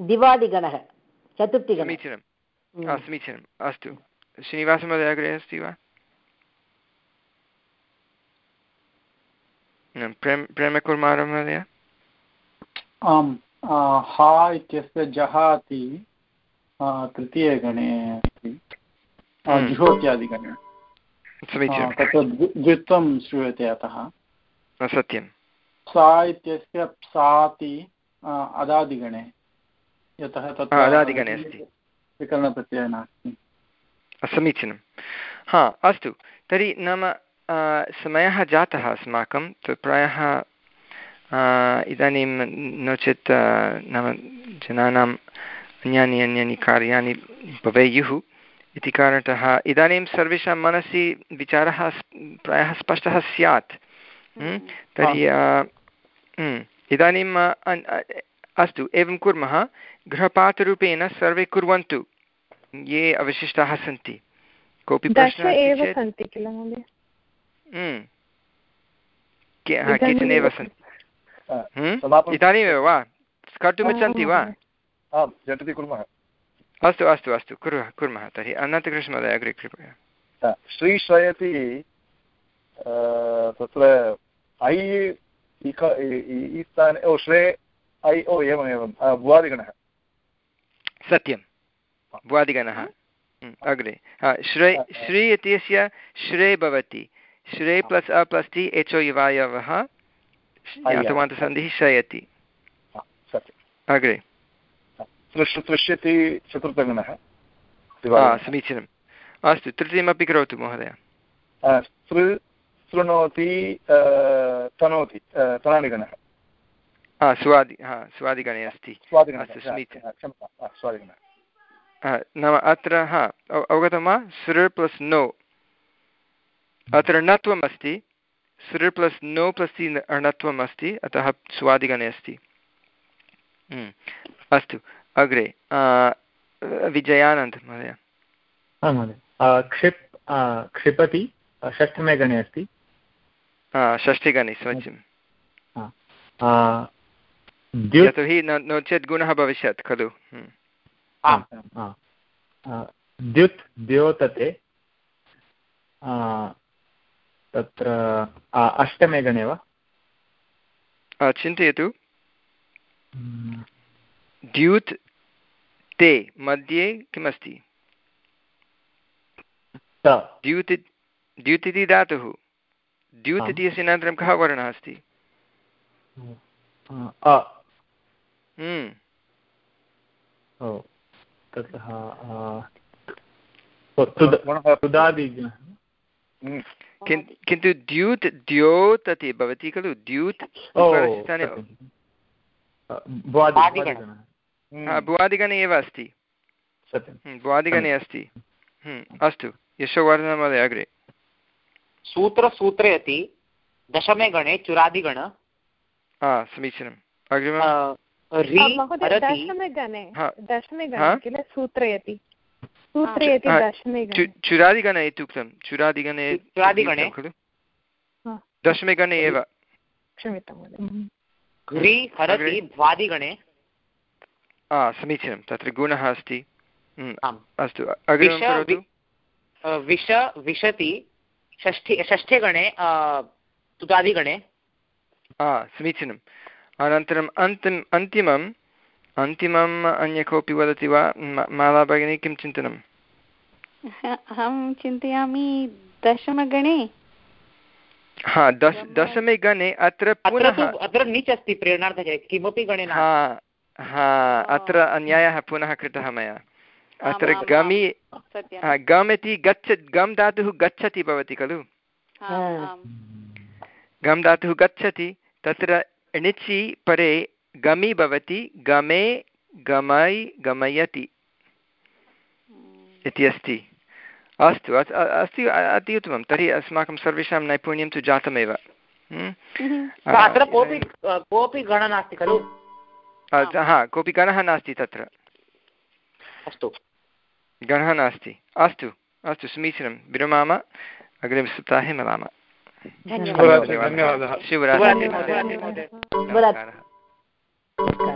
दिवादिगणः चतुर्थीगणः।
समीचीनं समीचीनम्। अस्तु। श्रीनिवासमहोदय अग्रे अस्ति वा? प्रेम प्रेमकुर्मारः महोदय
आम् हा इत्यस्य जहाति तृतीयगणे अस्ति जुहोत्यादिगणे तत्र द्वित्वं श्रूयते अतः
सत्यं
सा इत्यस्य प्साति अदादिगणे यतः तत्र
अदादिगणे अस्ति
विकरणप्रत्ययः नास्ति
समीचीनं हा अस्तु तर्हि नाम समयः जातः अस्माकं प्रायः इदानीं नो चेत् नाम जनानाम् अन्यानि अन्यानि कार्याणि भवेयुः इति कारणतः इदानीं सर्वेषां मनसि विचारः प्रायः स्पष्टः स्यात्? तर्हि इदानीम् अस्तु एवं कुर्मः। गृहपाठरूपेण सर्वे कुर्वन्तु। ये अवशिष्टाः सन्ति। कोऽपि प्रश्नः। केचन एव सन्ति इदानीमेव वा कर्तुमिच्छन्ति वा
झटिति कुर्मः
अस्तु अस्तु अस्तु कुर्मः कुर्मः तर्हि अनन्तकृष्णमहोदय अग्रे कृपया
श्रीश्रयति तत्र ऐ स्थाने ओ श्रे ऐ ओ एवम् एवं भुवादिगणः
सत्यं भुवादिगणः अग्रे श्रे श्री इत्यस्य श्रे भवति श्रे प्लस् अ प्लस् टि एचो युवायवः यातवान्तसन्धिः शयति अग्रे।
तृष्यति चतुर्थगणः
समीचीनम्। अस्तु तृतीयमपि करोतु महोदय।
शृणोति तनोति तनादिगणः
स्वादि हा स्वादिगणे अस्ति। अस्तु समीचीनं नाम अत्र हा अवगतं वा? सृ प्लस् नो। अत्र णत्वम् अस्ति सृ प्लस् नो प्लस् णत्वम् अस्ति अतः स्वादिगणे अस्ति। हम्म, अस्तु अग्रे विजयानन्द महोदय।
क्षिप् क्षिपति षष्ठमे गणे अस्ति।
षष्ठिगणे समीचीनं यतोहि नो चेत् गुणः भविष्यत् खलु।
हम्म। द्युत् द्योतते तत्र अष्टमे गणे वा?
चिन्तयतु। द्यूत् ते मध्ये किमस्ति? द्यूत् द्यूत् इति धातुः। द्यूत् इति अस्य अनन्तरं कः वर्णः अस्ति? हम्म।
ततः
किन्तु द्यूत् द्योत् इति भवति खलु? द्यूत् भुवादिगणे एव अस्ति। भुवादिगणे अस्ति। अस्तु। यशोवर्धनमहोदय अग्रे।
सूत्रसूत्रे अपि दशमे गणे चुरादिगण।
समीचीनम्। अग्रिमं
दशमे गणे दशमे गणे किल सूत्रयति? सूत्रयति दशमे
चुरादिगणे इत्युक्तं चुरादिगणे
चुरादिगणे?
खलु? दशमे गणे एव।
क्षम्यतां
द्वादिगणे
समीचीनं तत्र गुणः अस्ति। अस्तु अग्रिमं
विश विशति षष्ठे षष्ठे गणे तुदादिगणे
समीचीनम्। अनन्तरम् अन्तिम् अन्तिमम् अन्तिमम् अन्य कोऽपि वदति वा? माला भगिनी किं चिन्तनम् (laughs)
अहं चिन्तयामि दशमगणे।
हा दश दशमे गणे अत्र पुनः
अत्र नीच् अस्ति प्रेरणार्थके किमपि गणे
हा हा अत्र अन्यायः पुनः कृतः मया। अत्र गमि गम् इति गच्छ गम् धातुः गच्छति भवति खलु? गम् धातुः गच्छति तत्र णिचि परे गमि भवति गमे गमै गमयति इति अस्ति। अस्तु अस्ति अति उत्तमं। तर्हि अस्माकं सर्वेषां नैपुण्यं तु जातमेव। (laughs)
अत्र कोऽपि कोऽपि गणः नास्ति खलु?
हा कोऽपि गणः नास्ति तत्र।
अस्तु।
गणः नास्ति। अस्तु अस्तु समीचीनं। विरमाम। अग्रिमसप्ताहे मिलामः।
धन्यवादः।
शिवरात्रिः
disconnect.